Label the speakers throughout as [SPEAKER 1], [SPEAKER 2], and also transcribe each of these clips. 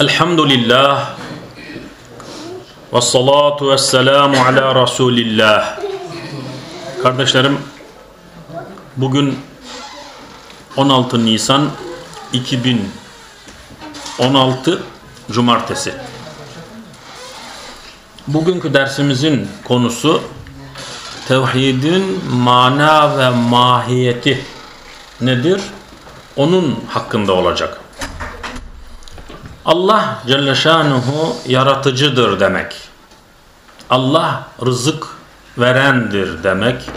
[SPEAKER 1] Elhamdülillah ve salatu ve selamu ala Resulillah Kardeşlerim bugün 16 Nisan 2016 Cumartesi Bugünkü dersimizin konusu tevhidin mana ve mahiyeti nedir? Onun hakkında olacak. Allah Celle Şanuhu yaratıcıdır demek. Allah rızık verendir demek.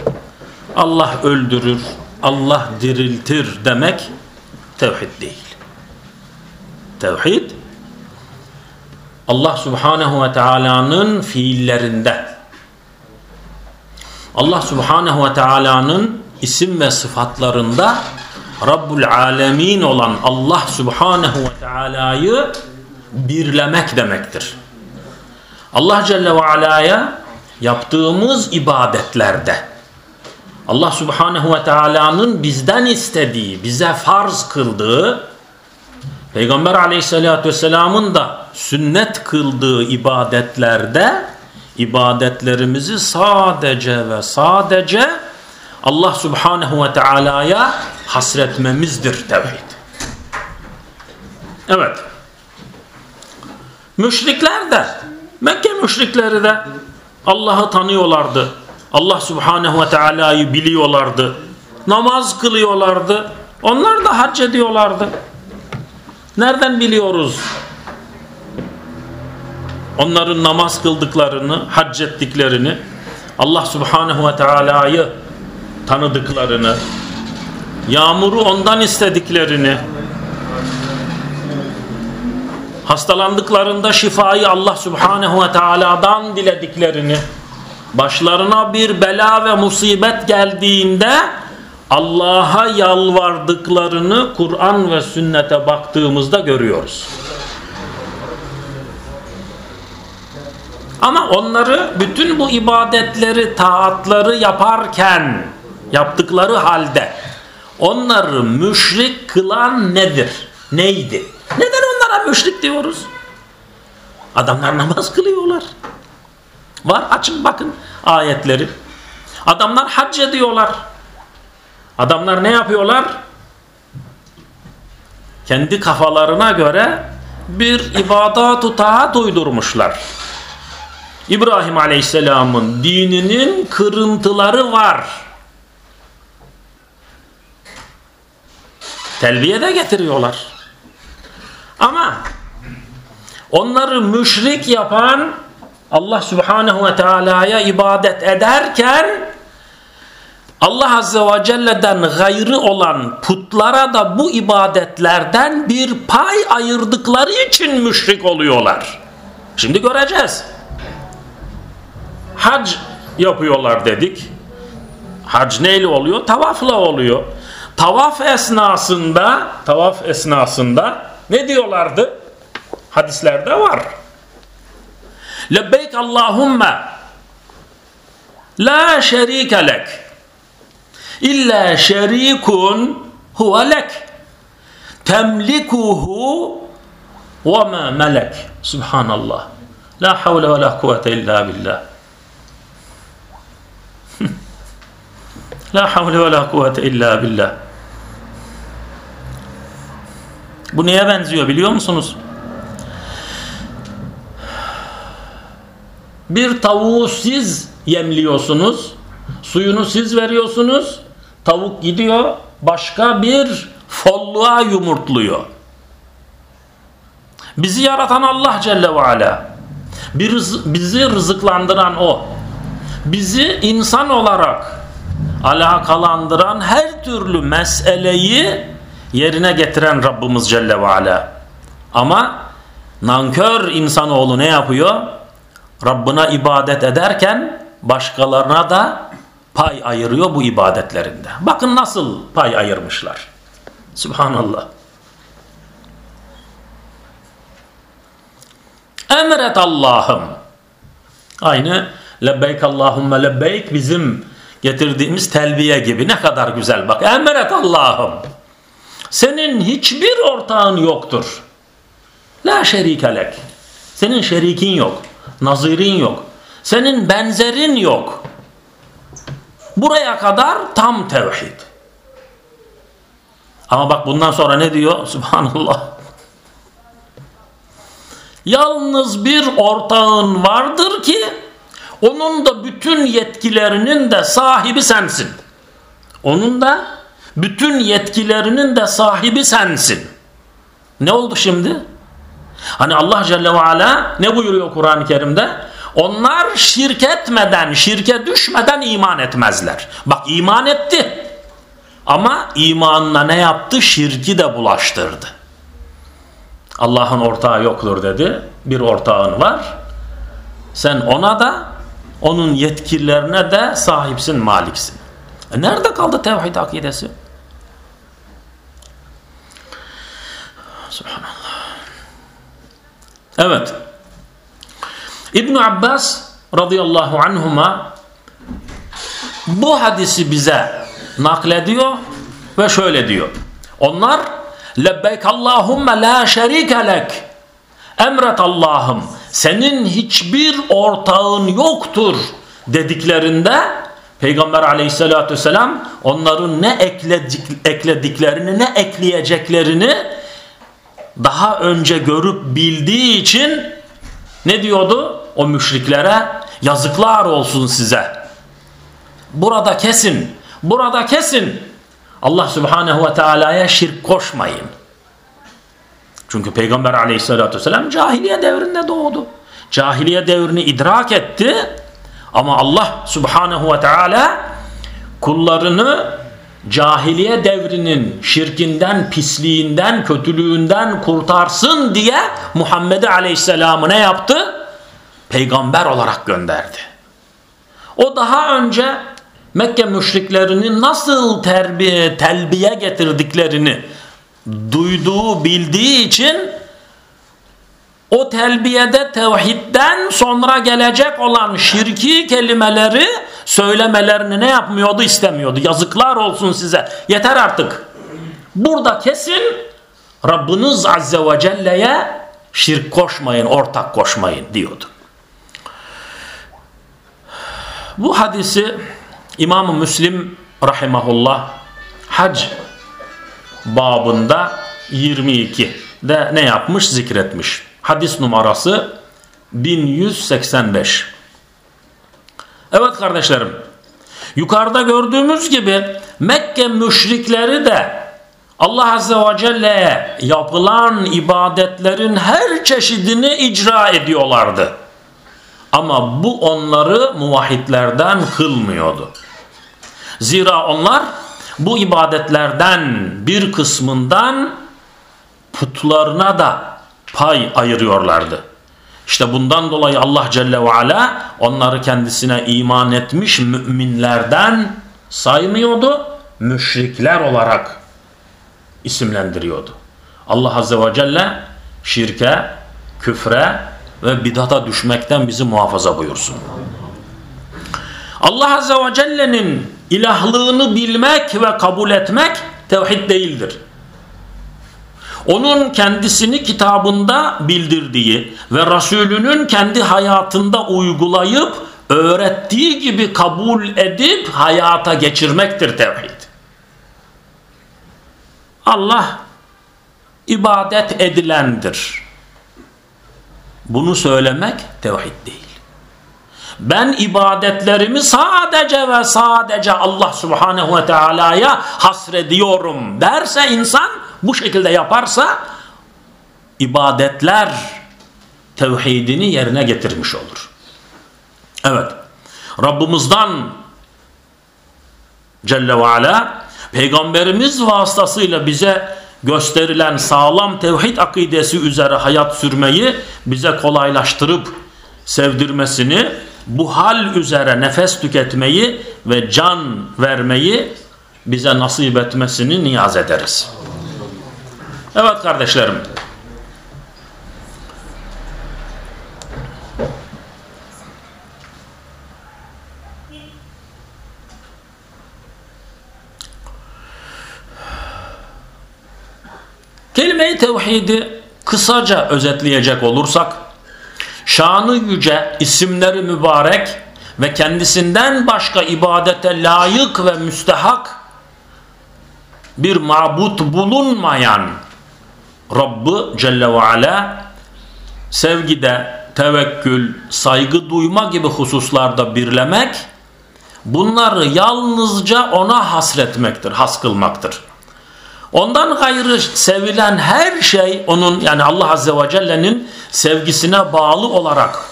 [SPEAKER 1] Allah öldürür, Allah diriltir demek tevhid değil. Tevhid Allah Subhanahu ve Taala'nın fiillerinde Allah Subhanahu ve Taala'nın isim ve sıfatlarında Rabbul Alemin olan Allah Subhanahu ve Taala'yı birlemek demektir. Allah Celle ve Ala'ya yaptığımız ibadetlerde Allah Subhanahu ve Taala'nın bizden istediği, bize farz kıldığı Peygamber Aleyhisselatü Vesselam'ın da sünnet kıldığı ibadetlerde ibadetlerimizi sadece ve sadece Allah Subhanahu ve Taala'ya hasretmemizdir tevhid. Evet. Müşrikler de Mekke müşrikleri de Allah'ı tanıyorlardı. Allah Subhanahu ve Taala'yı biliyorlardı. Namaz kılıyorlardı. Onlar da hac ediyorlardı. Nereden biliyoruz? Onların namaz kıldıklarını, hac ettiklerini, Allah Subhanahu ve Taala'yı tanıdıklarını, yağmuru ondan istediklerini, hastalandıklarında şifayı Allah Subhanahu ve Taala'dan dilediklerini, başlarına bir bela ve musibet geldiğinde Allah'a yalvardıklarını Kur'an ve sünnete baktığımızda görüyoruz. Ama onları bütün bu ibadetleri, taatları yaparken yaptıkları halde onları müşrik kılan nedir? Neydi? Neden onlara müşrik diyoruz? Adamlar namaz kılıyorlar. Var açın bakın ayetleri. Adamlar hac ediyorlar. Adamlar ne yapıyorlar? Kendi kafalarına göre bir ibadat-ı taat uydurmuşlar. İbrahim Aleyhisselam'ın dininin kırıntıları var. Telbiye de getiriyorlar. Ama onları müşrik yapan Allah Subhanahu ve Teala'ya ibadet ederken Allah Azze ve Celle'den gayrı olan putlara da bu ibadetlerden bir pay ayırdıkları için müşrik oluyorlar. Şimdi göreceğiz. Hac yapıyorlar dedik. Hac neyle oluyor? Tavafla oluyor. Tavaf esnasında tavaf esnasında ne diyorlardı? Hadislerde var. Lebbeyk Allahümme la şerike lek illa şerikun huve lek temlikuhu ve ma melek subhanallah la havle ve la kuvvete illa billah la havle ve la kuvvete illa billah bu neye benziyor biliyor musunuz bir tavuğu siz yemliyorsunuz suyunu siz veriyorsunuz Tavuk gidiyor başka bir folluğa yumurtluyor. Bizi yaratan Allah Celle ve Ala. Bizi rızıklandıran O. Bizi insan olarak alakalandıran her türlü meseleyi yerine getiren Rabbimiz Celle ve Ala. Ama nankör insanoğlu ne yapıyor? Rabbına ibadet ederken başkalarına da pay ayırıyor bu ibadetlerinde. Bakın nasıl pay ayırmışlar. Subhanallah. Emret Allah'ım. Aynı lebbeyk Allahümme lebbeyk bizim getirdiğimiz telbiye gibi ne kadar güzel bak. Emret Allah'ım. Senin hiçbir ortağın yoktur. La şerike lek. Senin şerikin yok. Nazirin yok. Senin benzerin yok. Buraya kadar tam tevhid. Ama bak bundan sonra ne diyor? Subhanallah. Yalnız bir ortağın vardır ki onun da bütün yetkilerinin de sahibi sensin. Onun da bütün yetkilerinin de sahibi sensin. Ne oldu şimdi? Hani Allah Celle ve Ala ne buyuruyor Kur'an-ı Kerim'de? Onlar şirk etmeden, şirke düşmeden iman etmezler. Bak iman etti. Ama imanla ne yaptı? Şirki de bulaştırdı. Allah'ın ortağı yoktur dedi. Bir ortağın var. Sen ona da onun yetkililerine de sahipsin, maliksin. E nerede kaldı tevhid akidesi? Subhanallah. Evet. İbn Abbas radıyallahu anhuma bu hadisi bize naklediyor ve şöyle diyor. Onlar lebbeyk Allahümme la şerike lek emret Allah'ım senin hiçbir ortağın yoktur dediklerinde Peygamber aleyhissalatü vesselam onların ne ekledik, eklediklerini ne ekleyeceklerini daha önce görüp bildiği için ne diyordu o müşriklere? Yazıklar olsun size. Burada kesin, burada kesin. Allah subhanehu ve teala'ya şirk koşmayın. Çünkü Peygamber aleyhissalatü vesselam cahiliye devrinde doğdu. Cahiliye devrini idrak etti. Ama Allah subhanehu ve teala kullarını cahiliye devrinin şirkinden, pisliğinden, kötülüğünden kurtarsın diye Muhammed'i aleyhisselamı ne yaptı? Peygamber olarak gönderdi. O daha önce Mekke müşriklerinin nasıl terbiye, telbiye getirdiklerini duyduğu, bildiği için o telbiyede tevhidden sonra gelecek olan şirki kelimeleri söylemelerini ne yapmıyordu istemiyordu. Yazıklar olsun size. Yeter artık. Burada kesin Rabbiniz Azze ve Celle'ye şirk koşmayın, ortak koşmayın diyordu. Bu hadisi İmam-ı Müslim rahimahullah hac babında 22'de ne yapmış zikretmiş. Hadis numarası 1185. Evet kardeşlerim. Yukarıda gördüğümüz gibi Mekke müşrikleri de Allah Azze ve Celle'ye yapılan ibadetlerin her çeşidini icra ediyorlardı. Ama bu onları muvahhidlerden kılmıyordu. Zira onlar bu ibadetlerden bir kısmından putlarına da pay ayırıyorlardı. İşte bundan dolayı Allah Celle ve Ala onları kendisine iman etmiş müminlerden saymıyordu. Müşrikler olarak isimlendiriyordu. Allah Azze ve Celle şirke, küfre ve bidata düşmekten bizi muhafaza buyursun. Allah Azze ve Celle'nin ilahlığını bilmek ve kabul etmek tevhid değildir onun kendisini kitabında bildirdiği ve Resulünün kendi hayatında uygulayıp öğrettiği gibi kabul edip hayata geçirmektir tevhid. Allah ibadet edilendir. Bunu söylemek tevhid değil. Ben ibadetlerimi sadece ve sadece Allah subhanehu ve teala'ya hasrediyorum derse insan bu şekilde yaparsa ibadetler tevhidini yerine getirmiş olur. Evet. Rabbimizden Celle ve Ala Peygamberimiz vasıtasıyla bize gösterilen sağlam tevhid akidesi üzere hayat sürmeyi bize kolaylaştırıp sevdirmesini, bu hal üzere nefes tüketmeyi ve can vermeyi bize nasip etmesini niyaz ederiz. Evet kardeşlerim. Kelime-i tevhidi kısaca özetleyecek olursak şanı yüce, isimleri mübarek ve kendisinden başka ibadete layık ve müstehak bir mabut bulunmayan Rabbı Celle ve Ala sevgide, tevekkül, saygı duyma gibi hususlarda birlemek bunları yalnızca ona hasretmektir, has kılmaktır. Ondan gayrı sevilen her şey onun yani Allah Azze ve Celle'nin sevgisine bağlı olarak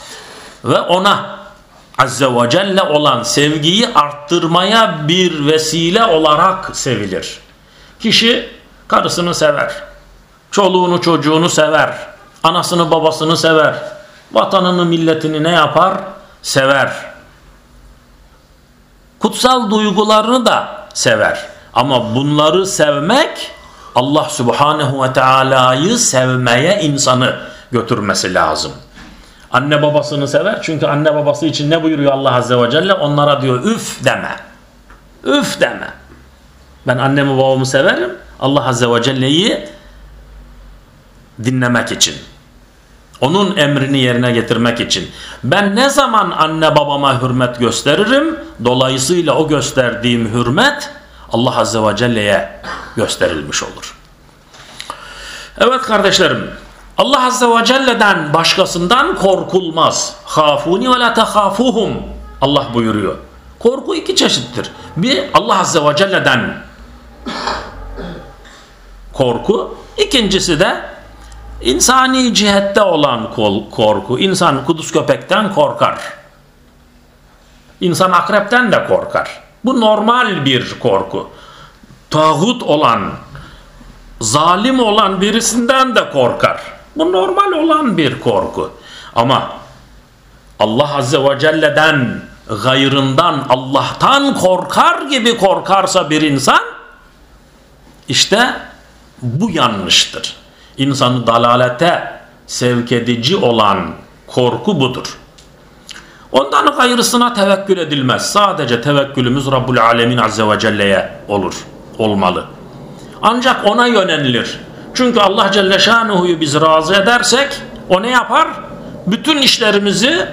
[SPEAKER 1] ve ona Azze ve Celle olan sevgiyi arttırmaya bir vesile olarak sevilir. Kişi karısını sever, çoluğunu çocuğunu sever, anasını babasını sever, vatanını milletini ne yapar? Sever. Kutsal duygularını da sever. Ama bunları sevmek Allah Subhanahu ve Teala'yı sevmeye insanı götürmesi lazım. Anne babasını sever çünkü anne babası için ne buyuruyor Allah Azze ve Celle? Onlara diyor üf deme. Üf deme. Ben annemi babamı severim. Allah Azze ve Celle'yi dinlemek için. Onun emrini yerine getirmek için. Ben ne zaman anne babama hürmet gösteririm? Dolayısıyla o gösterdiğim hürmet Allah Azze ve Celle'ye gösterilmiş olur. Evet kardeşlerim. Allah Azze ve Celle'den başkasından korkulmaz. Khafuni ve la tehafuhum. Allah buyuruyor. Korku iki çeşittir. Bir Allah Azze ve Celle'den korku. İkincisi de insani cihette olan korku. İnsan kuduz köpekten korkar. İnsan akrepten de korkar. Bu normal bir korku. Tağut olan, zalim olan birisinden de korkar. Bu normal olan bir korku. Ama Allah Azze ve Celle'den, gayrından, Allah'tan korkar gibi korkarsa bir insan, işte bu yanlıştır. İnsanı dalalete sevk edici olan korku budur. Ondan gayrısına tevekkül edilmez. Sadece tevekkülümüz Rabbul Alemin Azze ve Celle'ye olur, olmalı. Ancak ona yönelilir. Çünkü Allah Celle Şanuhu'yu biz razı edersek o ne yapar? Bütün işlerimizi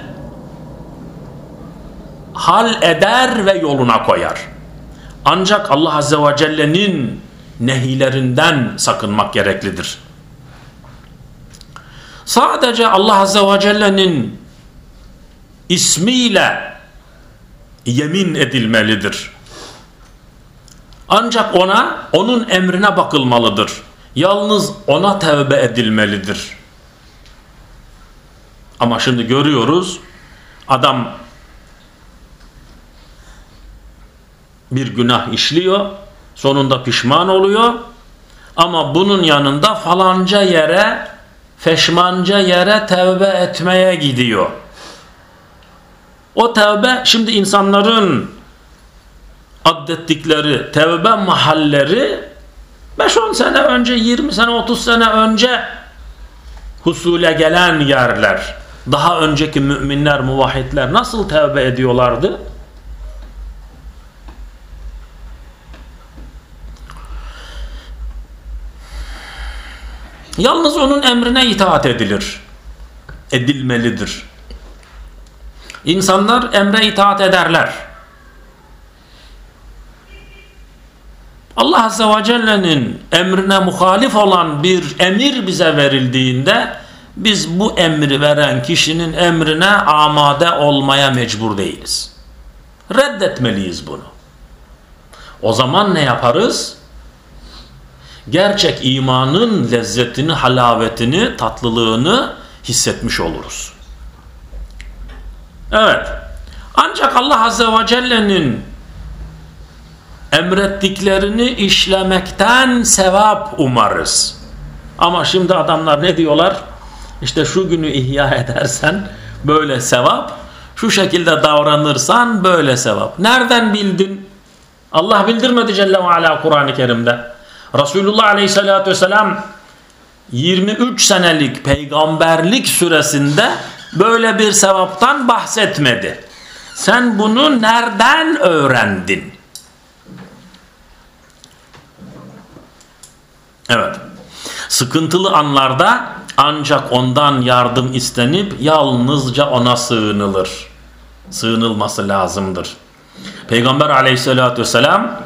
[SPEAKER 1] hal eder ve yoluna koyar. Ancak Allah Azze ve Celle'nin nehilerinden sakınmak gereklidir. Sadece Allah Azze ve Celle'nin ismiyle yemin edilmelidir. Ancak ona, onun emrine bakılmalıdır. Yalnız ona tevbe edilmelidir. Ama şimdi görüyoruz, adam bir günah işliyor, sonunda pişman oluyor. Ama bunun yanında falanca yere, feşmanca yere tevbe etmeye gidiyor. O tevbe şimdi insanların addettikleri tevbe mahalleri 5-10 sene önce, 20 sene, 30 sene önce husule gelen yerler. Daha önceki müminler, muvahhidler nasıl tevbe ediyorlardı? Yalnız onun emrine itaat edilir. Edilmelidir. İnsanlar emre itaat ederler. Allah Azze ve Celle'nin emrine muhalif olan bir emir bize verildiğinde biz bu emri veren kişinin emrine amade olmaya mecbur değiliz. Reddetmeliyiz bunu. O zaman ne yaparız? Gerçek imanın lezzetini, halavetini, tatlılığını hissetmiş oluruz. Evet. Ancak Allah Azze ve Celle'nin emrettiklerini işlemekten sevap umarız. Ama şimdi adamlar ne diyorlar? İşte şu günü ihya edersen böyle sevap, şu şekilde davranırsan böyle sevap. Nereden bildin? Allah bildirmedi Celle ve Ala Kur'an-ı Kerim'de. Resulullah Aleyhisselatü Vesselam 23 senelik peygamberlik süresinde böyle bir sevaptan bahsetmedi. Sen bunu nereden öğrendin? Evet. Sıkıntılı anlarda Ancak ondan yardım istenip yalnızca ona sığınılır. Sığınılması lazımdır. Peygamber aleyhissalatü vesselam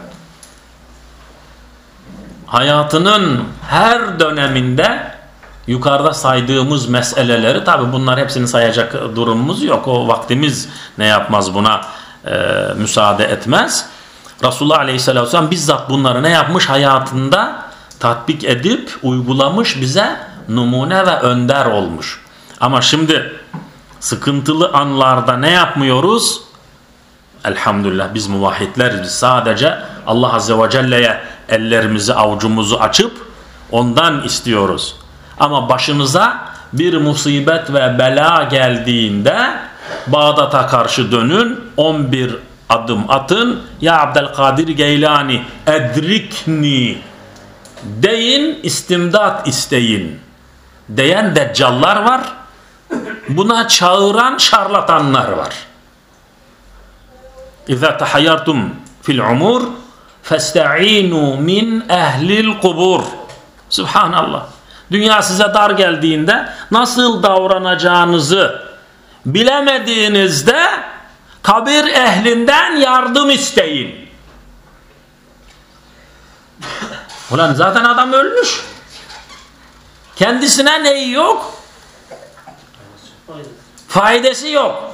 [SPEAKER 1] hayatının her döneminde yukarıda saydığımız meseleleri tabi bunlar hepsini sayacak durumumuz yok. O vaktimiz ne yapmaz buna e, müsaade etmez. Resulullah Aleyhisselatü Vesselam bizzat bunları ne yapmış hayatında tatbik edip uygulamış bize numune ve önder olmuş. Ama şimdi sıkıntılı anlarda ne yapmıyoruz? Elhamdülillah biz muvahhidleriz. Sadece Allah Azze ve Celle'ye ellerimizi avucumuzu açıp ondan istiyoruz. Ama başınıza bir musibet ve bela geldiğinde Bağdat'a karşı dönün 11 adım atın. Ya Abdülkadir Geylani edrikni deyin istimdat isteyin. Diyen deccallar var buna çağıran şarlatanlar var. İza tahayyartum fil umur festa'inu min ehlil kubur Subhanallah dünya size dar geldiğinde nasıl davranacağınızı bilemediğinizde kabir ehlinden yardım isteyin. Ulan zaten adam ölmüş. Kendisine neyi yok? Faydası yok.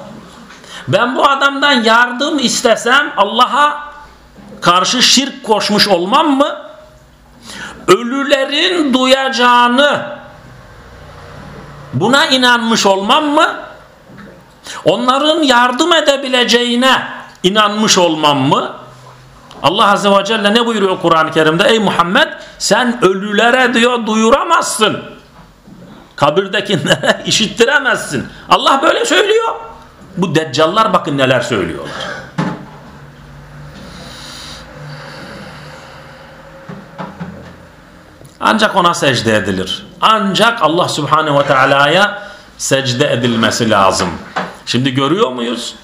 [SPEAKER 1] Ben bu adamdan yardım istesem Allah'a karşı şirk koşmuş olmam mı? Ölülerin duyacağını buna inanmış olmam mı? onların yardım edebileceğine inanmış olmam mı? Allah Azze ve Celle ne buyuruyor Kur'an-ı Kerim'de? Ey Muhammed sen ölülere diyor duyuramazsın. Kabirdekilere işittiremezsin. Allah böyle söylüyor. Bu deccallar bakın neler söylüyorlar. Ancak ona secde edilir. Ancak Allah Subhanahu ve Teala'ya secde edilmesi lazım. Şimdi görüyor muyuz?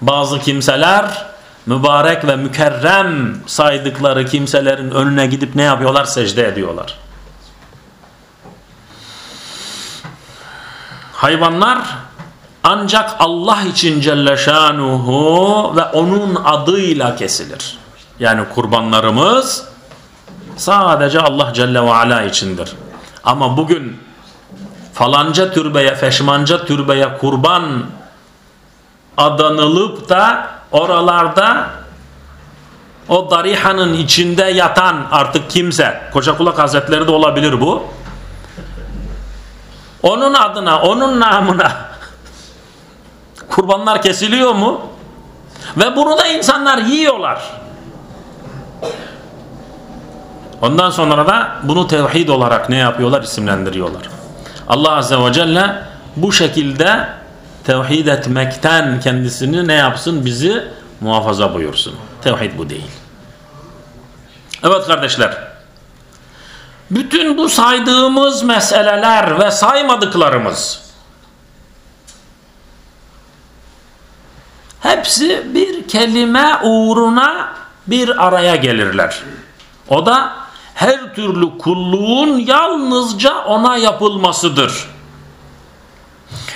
[SPEAKER 1] Bazı kimseler mübarek ve mükerrem saydıkları kimselerin önüne gidip ne yapıyorlar? Secde ediyorlar. Hayvanlar ancak Allah için Celle Şanuhu ve onun adıyla kesilir. Yani kurbanlarımız sadece Allah Celle ve Ala içindir. Ama bugün falanca türbeye, feşmanca türbeye kurban adanılıp da oralarda o darihanın içinde yatan artık kimse, Koca Kulak Hazretleri de olabilir bu. Onun adına, onun namına kurbanlar kesiliyor mu? Ve bunu da insanlar yiyorlar. Ondan sonra da bunu tevhid olarak ne yapıyorlar? İsimlendiriyorlar. Allah Azze ve Celle bu şekilde tevhid etmekten kendisini ne yapsın? Bizi muhafaza buyursun. Tevhid bu değil. Evet kardeşler. Bütün bu saydığımız meseleler ve saymadıklarımız hepsi bir kelime uğruna bir araya gelirler. O da her türlü kulluğun yalnızca ona yapılmasıdır.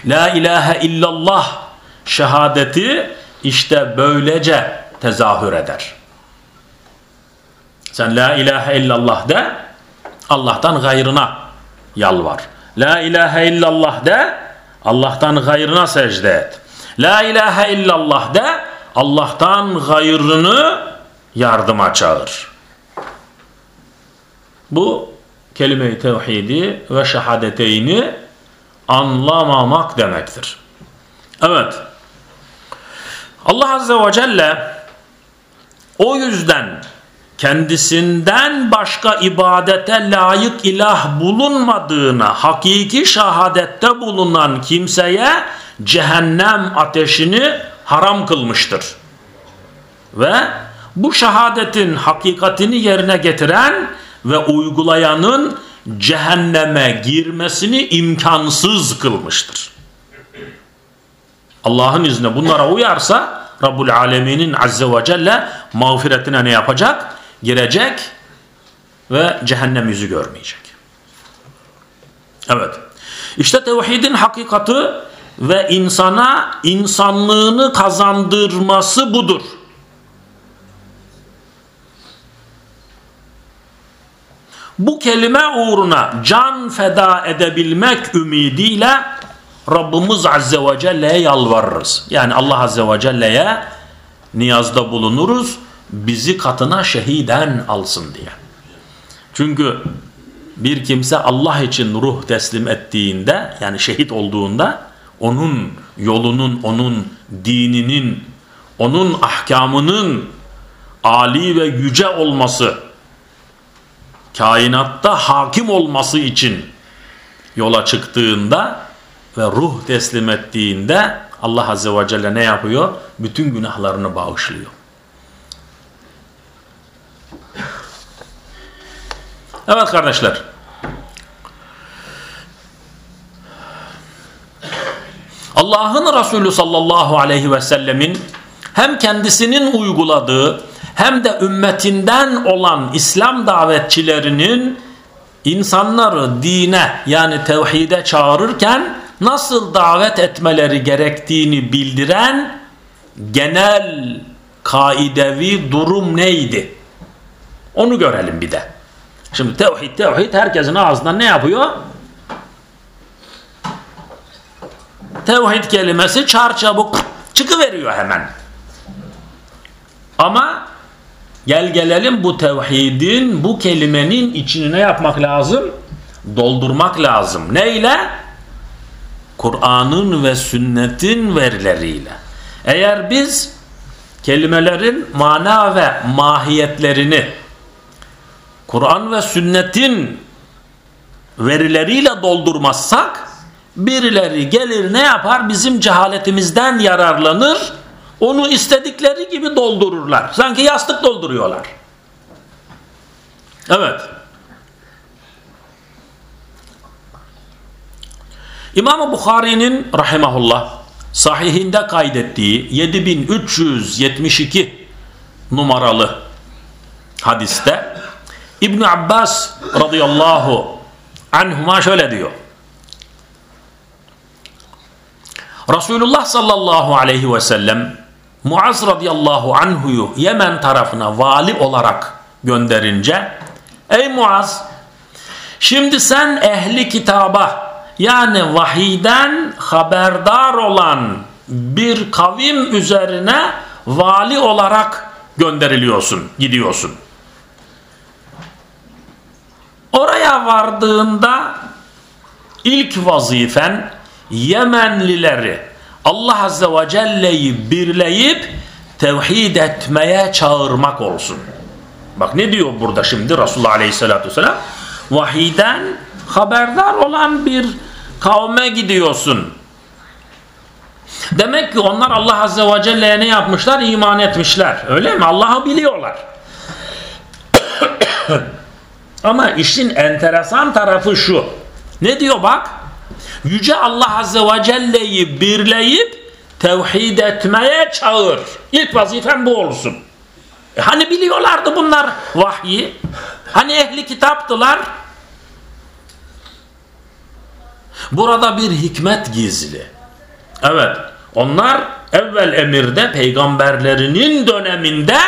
[SPEAKER 1] La ilahe illallah şehadeti işte böylece tezahür eder. Sen la ilahe illallah de Allah'tan gayrına yalvar. La ilahe illallah de Allah'tan gayrına secde et. La ilahe illallah de Allah'tan gayrını yardıma çağır. Bu kelime-i tevhidi ve şehadeteyni anlamamak demektir. Evet. Allah Azze ve Celle o yüzden kendisinden başka ibadete layık ilah bulunmadığına hakiki şahadette bulunan kimseye cehennem ateşini haram kılmıştır. Ve bu şehadetin hakikatini yerine getiren ve uygulayanın cehenneme girmesini imkansız kılmıştır. Allah'ın izniyle bunlara uyarsa Rabbul Alemin'in Azze ve Celle mağfiretine ne yapacak? Girecek ve cehennem yüzü görmeyecek. Evet. İşte tevhidin hakikati ve insana insanlığını kazandırması budur. Bu kelime uğruna can feda edebilmek ümidiyle Rabbimiz Azze ve Celle'ye yalvarırız. Yani Allah Azze ve Celle'ye niyazda bulunuruz. Bizi katına şehiden alsın diye. Çünkü bir kimse Allah için ruh teslim ettiğinde yani şehit olduğunda onun yolunun, onun dininin, onun ahkamının ali ve yüce olması, kainatta hakim olması için yola çıktığında ve ruh teslim ettiğinde Allah Azze ve Celle ne yapıyor? Bütün günahlarını bağışlıyor. Evet kardeşler. Allah'ın Resulü sallallahu aleyhi ve sellemin hem kendisinin uyguladığı hem de ümmetinden olan İslam davetçilerinin insanları dine yani tevhide çağırırken nasıl davet etmeleri gerektiğini bildiren genel kaidevi durum neydi? Onu görelim bir de. Şimdi tevhid tevhid herkesin ağzından ne yapıyor? Tevhid kelimesi çarçabuk çıkıveriyor hemen. Ama gel gelelim bu tevhidin bu kelimenin içini ne yapmak lazım? Doldurmak lazım. Neyle? Kur'an'ın ve sünnetin verileriyle. Eğer biz kelimelerin mana ve mahiyetlerini Kur'an ve sünnetin verileriyle doldurmazsak birileri gelir ne yapar? Bizim cehaletimizden yararlanır. Onu istedikleri gibi doldururlar. Sanki yastık dolduruyorlar. Evet. İmam-ı Bukhari'nin rahimahullah sahihinde kaydettiği 7372 numaralı hadiste İbn Abbas radıyallahu anhuma şöyle diyor. Resulullah sallallahu aleyhi ve sellem Muaz radıyallahu anhuyu Yemen tarafına vali olarak gönderince Ey Muaz şimdi sen ehli kitaba yani vahiden haberdar olan bir kavim üzerine vali olarak gönderiliyorsun, gidiyorsun. Oraya vardığında ilk vazifen Yemenlileri Allah Azze ve Celle'yi birleyip tevhid etmeye çağırmak olsun. Bak ne diyor burada şimdi Resulullah Aleyhisselatü Vesselam? Vahiden haberdar olan bir kavme gidiyorsun. Demek ki onlar Allah Azze ve Celle'ye ne yapmışlar? İman etmişler. Öyle mi? Allah'ı biliyorlar. Ama işin enteresan tarafı şu. Ne diyor bak? Yüce Allah Azze ve Celle'yi birleyip tevhid etmeye çağır. İlk vazifen bu olsun. E hani biliyorlardı bunlar vahyi? Hani ehli kitaptılar? Burada bir hikmet gizli. Evet. Onlar evvel emirde peygamberlerinin döneminde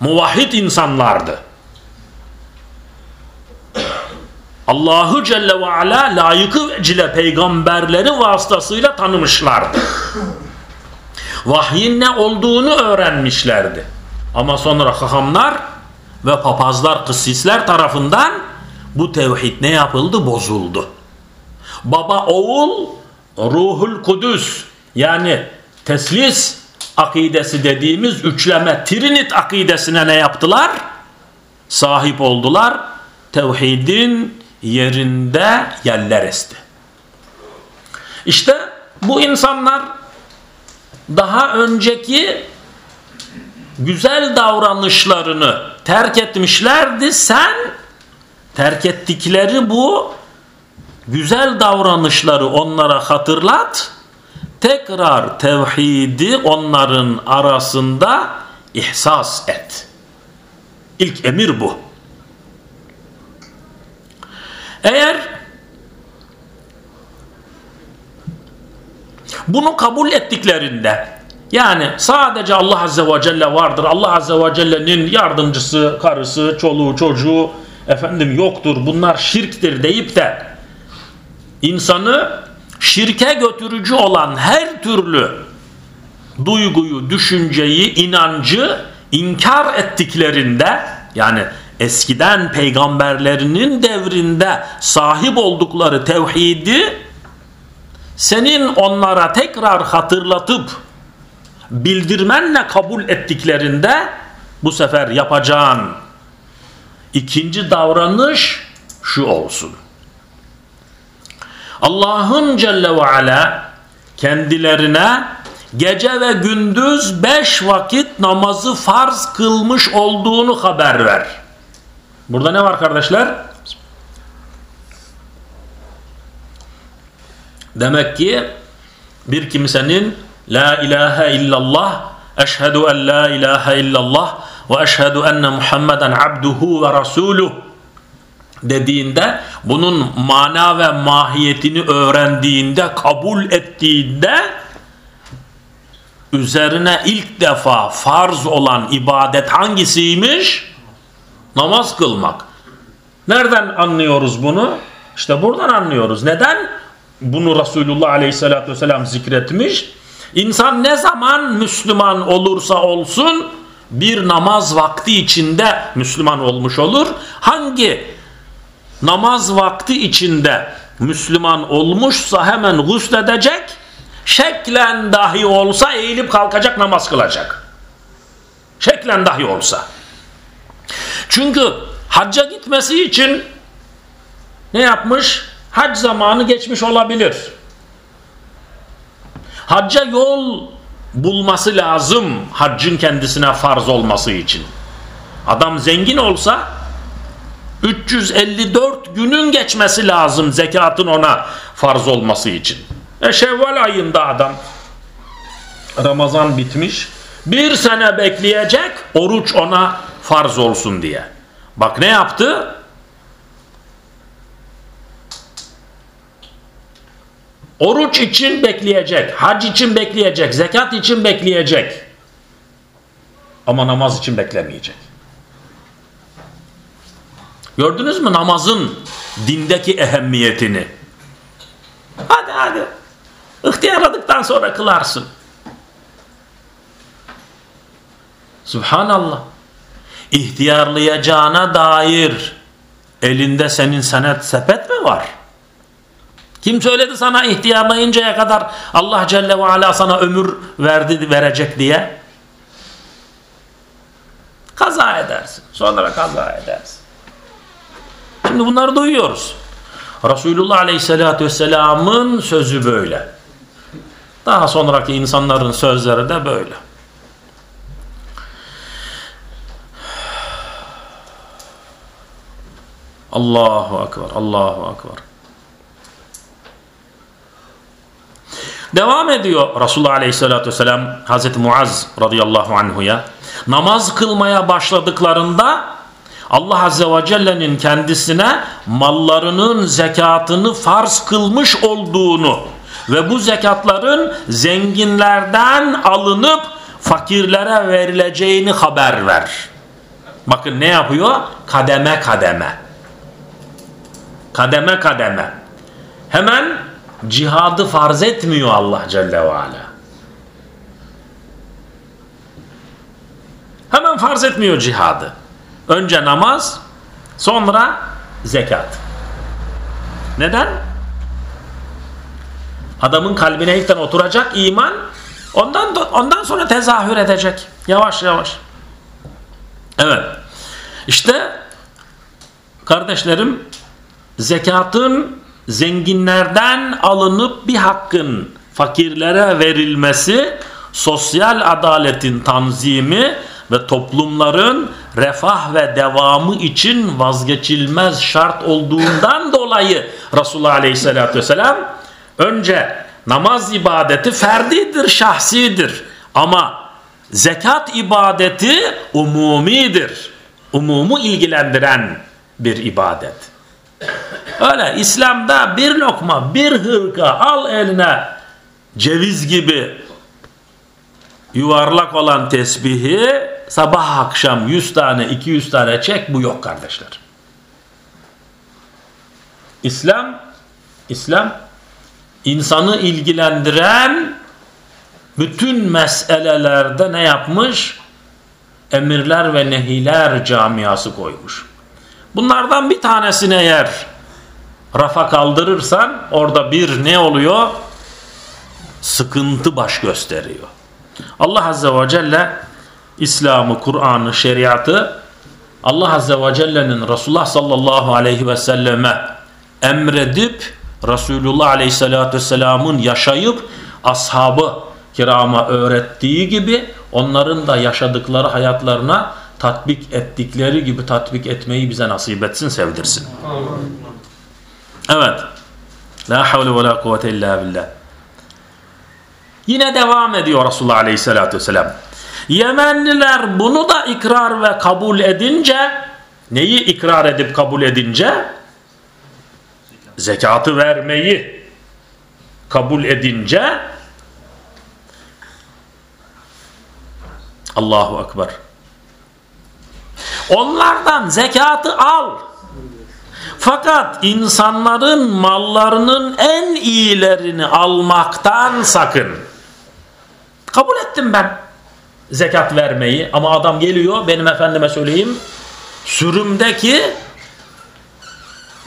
[SPEAKER 1] muvahhid insanlardı. Allahu Celle ve Ala layıkı cile peygamberleri vasıtasıyla tanımışlardı. Vahyin ne olduğunu öğrenmişlerdi. Ama sonra hahamlar ve papazlar, kıssisler tarafından bu tevhid ne yapıldı? Bozuldu. Baba, oğul, ruhul kudüs yani teslis akidesi dediğimiz üçleme, trinit akidesine ne yaptılar? Sahip oldular. Tevhidin yerinde yerler esti. İşte bu insanlar daha önceki güzel davranışlarını terk etmişlerdi. Sen terk ettikleri bu güzel davranışları onlara hatırlat. Tekrar tevhidi onların arasında ihsas et. İlk emir bu. Eğer bunu kabul ettiklerinde yani sadece Allah Azze ve Celle vardır. Allah Azze ve Celle'nin yardımcısı, karısı, çoluğu, çocuğu efendim yoktur. Bunlar şirktir deyip de insanı şirke götürücü olan her türlü duyguyu, düşünceyi, inancı inkar ettiklerinde yani eskiden peygamberlerinin devrinde sahip oldukları tevhidi senin onlara tekrar hatırlatıp bildirmenle kabul ettiklerinde bu sefer yapacağın ikinci davranış şu olsun. Allah'ın Celle ve Ala kendilerine gece ve gündüz beş vakit namazı farz kılmış olduğunu haber ver. Burada ne var kardeşler? Demek ki bir kimsenin La ilahe illallah eşhedü en la ilahe illallah ve eşhedü enne Muhammeden abduhu ve rasuluh dediğinde bunun mana ve mahiyetini öğrendiğinde kabul ettiğinde üzerine ilk defa farz olan ibadet hangisiymiş? Namaz kılmak. Nereden anlıyoruz bunu? İşte buradan anlıyoruz. Neden? Bunu Resulullah Aleyhisselatü Vesselam zikretmiş. İnsan ne zaman Müslüman olursa olsun bir namaz vakti içinde Müslüman olmuş olur. Hangi namaz vakti içinde Müslüman olmuşsa hemen gusledecek, şeklen dahi olsa eğilip kalkacak namaz kılacak. Şeklen dahi olsa. Çünkü hacca gitmesi için ne yapmış? Hac zamanı geçmiş olabilir. Hacca yol bulması lazım haccın kendisine farz olması için. Adam zengin olsa 354 günün geçmesi lazım zekatın ona farz olması için. E Şevval ayında adam Ramazan bitmiş. Bir sene bekleyecek oruç ona farz olsun diye. Bak ne yaptı? Oruç için bekleyecek, hac için bekleyecek, zekat için bekleyecek. Ama namaz için beklemeyecek. Gördünüz mü namazın dindeki ehemmiyetini? Hadi hadi. İhtiyarladıktan sonra kılarsın. Subhanallah. İhtiyarlayacağına dair elinde senin senet sepet mi var? Kim söyledi sana ihtiyarlayıncaya kadar Allah Celle ve Ala sana ömür verdi verecek diye? Kaza edersin. Sonra kaza edersin. Şimdi bunları duyuyoruz. Resulullah Aleyhisselatü Vesselam'ın sözü böyle. Daha sonraki insanların sözleri de böyle. Allahu Akbar, Allahu Akbar. Devam ediyor Resulullah Aleyhisselatü Vesselam Hazreti Muaz radıyallahu anhuya. Namaz kılmaya başladıklarında Allah Azze ve Celle'nin kendisine mallarının zekatını farz kılmış olduğunu ve bu zekatların zenginlerden alınıp fakirlere verileceğini haber ver. Bakın ne yapıyor? Kademe kademe. Kademe kademe. Hemen cihadı farz etmiyor Allah Celle ve Ala. Hemen farz etmiyor cihadı. Önce namaz, sonra zekat. Neden? Adamın kalbine ilkten oturacak iman, ondan ondan sonra tezahür edecek. Yavaş yavaş. Evet. İşte kardeşlerim zekatın zenginlerden alınıp bir hakkın fakirlere verilmesi sosyal adaletin tanzimi ve toplumların refah ve devamı için vazgeçilmez şart olduğundan dolayı Resulullah Aleyhisselatü Vesselam önce namaz ibadeti ferdidir, şahsidir ama zekat ibadeti umumidir. Umumu ilgilendiren bir ibadet. Öyle İslam'da bir lokma, bir hırka al eline ceviz gibi yuvarlak olan tesbihi sabah akşam 100 tane 200 tane çek bu yok kardeşler. İslam İslam insanı ilgilendiren bütün meselelerde ne yapmış? Emirler ve nehiler camiası koymuş. Bunlardan bir tanesini eğer rafa kaldırırsan orada bir ne oluyor? Sıkıntı baş gösteriyor. Allah Azze ve Celle İslam'ı, Kur'an'ı, şeriatı Allah Azze ve Celle'nin Resulullah sallallahu aleyhi ve selleme emredip Resulullah aleyhissalatü vesselamın yaşayıp ashabı kirama öğrettiği gibi onların da yaşadıkları hayatlarına tatbik ettikleri gibi tatbik etmeyi bize nasip etsin, sevdirsin. Evet. La havle ve la kuvvete illa billah. Yine devam ediyor Resulullah Aleyhisselatü Vesselam. Yemenliler bunu da ikrar ve kabul edince neyi ikrar edip kabul edince? Zekatı vermeyi kabul edince Allahu Ekber. Onlardan zekatı al. Fakat insanların mallarının en iyilerini almaktan sakın. Kabul ettim ben zekat vermeyi ama adam geliyor benim efendime söyleyeyim sürümdeki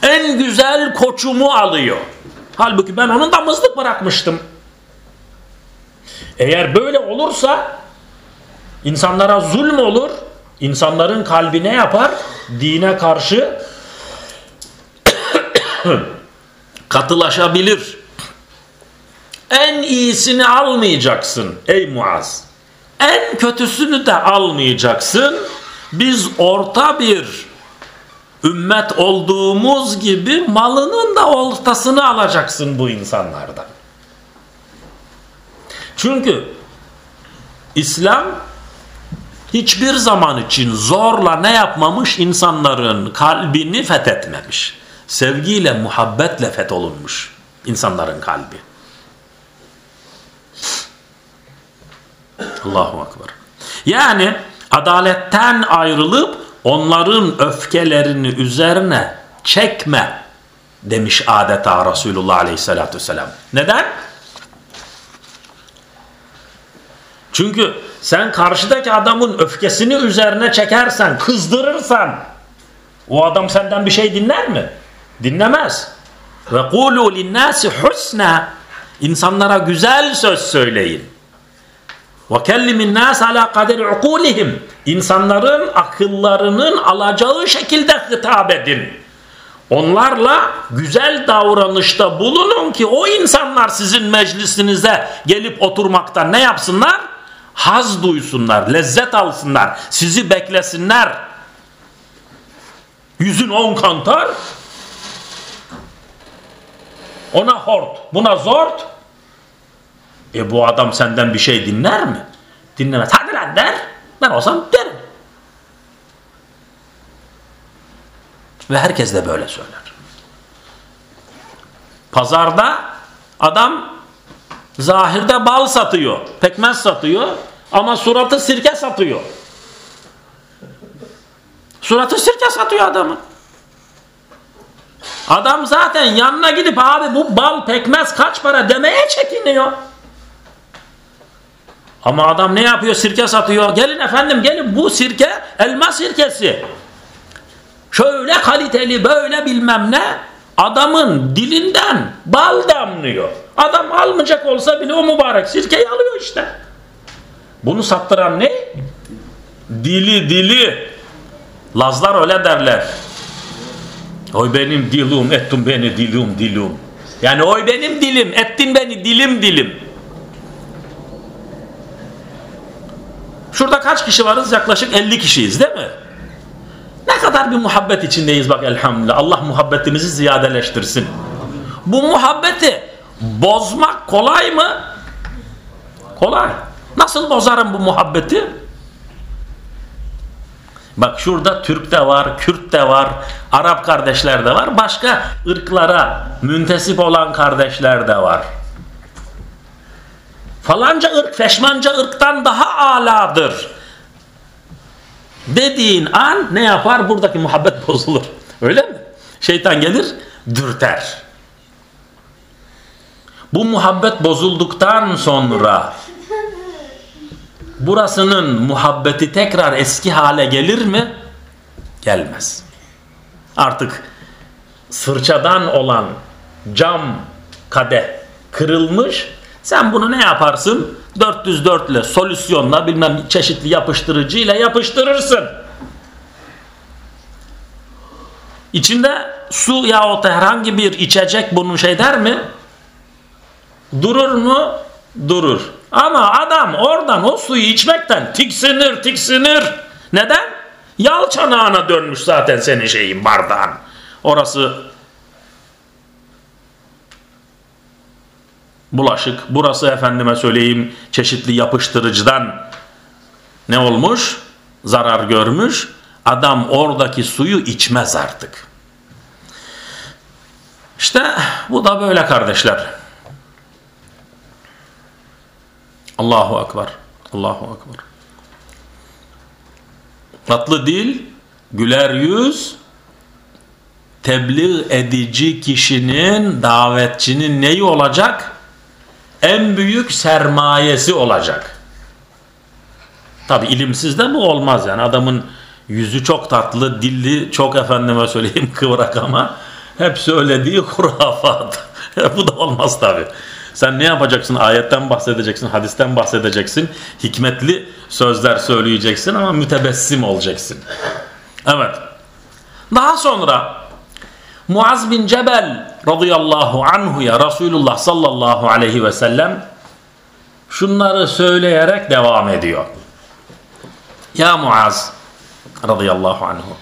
[SPEAKER 1] en güzel koçumu alıyor. Halbuki ben onun damızlık bırakmıştım. Eğer böyle olursa insanlara zulm olur. İnsanların kalbi ne yapar? Dine karşı katılaşabilir. En iyisini almayacaksın ey Muaz. En kötüsünü de almayacaksın. Biz orta bir ümmet olduğumuz gibi malının da ortasını alacaksın bu insanlardan. Çünkü İslam hiçbir zaman için zorla ne yapmamış? insanların kalbini fethetmemiş. Sevgiyle, muhabbetle fetholunmuş insanların kalbi. Allahu Akbar. Yani adaletten ayrılıp onların öfkelerini üzerine çekme demiş adeta Resulullah Aleyhisselatü Vesselam. Neden? Çünkü sen karşıdaki adamın öfkesini üzerine çekersen, kızdırırsan o adam senden bir şey dinler mi? Dinlemez. Ve kulu linnâsi husna İnsanlara güzel söz söyleyin. Ve kellimin nas ala kaderi ukulihim. İnsanların akıllarının alacağı şekilde hitap edin. Onlarla güzel davranışta bulunun ki o insanlar sizin meclisinize gelip oturmaktan ne yapsınlar? Haz duysunlar, lezzet alsınlar, sizi beklesinler. Yüzün on kantar, ona hort, buna zort, e bu adam senden bir şey dinler mi? Dinlemez. Hadi lan der. Ben olsam derim. Ve herkes de böyle söyler. Pazarda adam zahirde bal satıyor, pekmez satıyor ama suratı sirke satıyor. Suratı sirke satıyor adamın. Adam zaten yanına gidip abi bu bal pekmez kaç para demeye çekiniyor. Ama adam ne yapıyor? Sirke satıyor. Gelin efendim gelin bu sirke elma sirkesi. Şöyle kaliteli böyle bilmem ne adamın dilinden bal damlıyor. Adam almayacak olsa bile o mübarek sirkeyi alıyor işte. Bunu sattıran ne? Dili dili. Lazlar öyle derler. Oy benim dilim ettin beni dilim dilim. Yani oy benim dilim ettin beni dilim dilim. Şurada kaç kişi varız? Yaklaşık 50 kişiyiz değil mi? Ne kadar bir muhabbet içindeyiz bak elhamdülillah. Allah muhabbetimizi ziyadeleştirsin. Bu muhabbeti bozmak kolay mı? Kolay. Nasıl bozarım bu muhabbeti? Bak şurada Türk de var, Kürt de var, Arap kardeşler de var. Başka ırklara müntesip olan kardeşler de var. falanca ırk feşmanca ırktan daha aladır dediğin an ne yapar? Buradaki muhabbet bozulur. Öyle mi? Şeytan gelir dürter. Bu muhabbet bozulduktan sonra burasının muhabbeti tekrar eski hale gelir mi? Gelmez. Artık sırçadan olan cam kadeh kırılmış. Sen bunu ne yaparsın? 404 ile solüsyonla bilmem çeşitli yapıştırıcı ile yapıştırırsın. İçinde su yahut herhangi bir içecek bunun şey der mi? Durur mu? Durur. Ama adam oradan o suyu içmekten tiksinir tiksinir. Neden? Yal dönmüş zaten senin şeyin bardağın. Orası bulaşık. Burası efendime söyleyeyim çeşitli yapıştırıcıdan ne olmuş? Zarar görmüş. Adam oradaki suyu içmez artık. İşte bu da böyle kardeşler. Allahu Akbar. Allahu Akbar. Tatlı dil, güler yüz, tebliğ edici kişinin, davetçinin neyi olacak? En büyük sermayesi olacak. Tabi ilimsiz de bu olmaz yani adamın yüzü çok tatlı, dilli çok efendime söyleyeyim kıvrak ama hep söylediği hurafat. bu da olmaz tabi. Sen ne yapacaksın? Ayetten bahsedeceksin, hadisten bahsedeceksin, hikmetli sözler söyleyeceksin ama mütebessim olacaksın. Evet. Daha sonra Muaz bin Cebel radıyallahu anhuya Resulullah sallallahu aleyhi ve sellem şunları söyleyerek devam ediyor. Ya Muaz radıyallahu anhu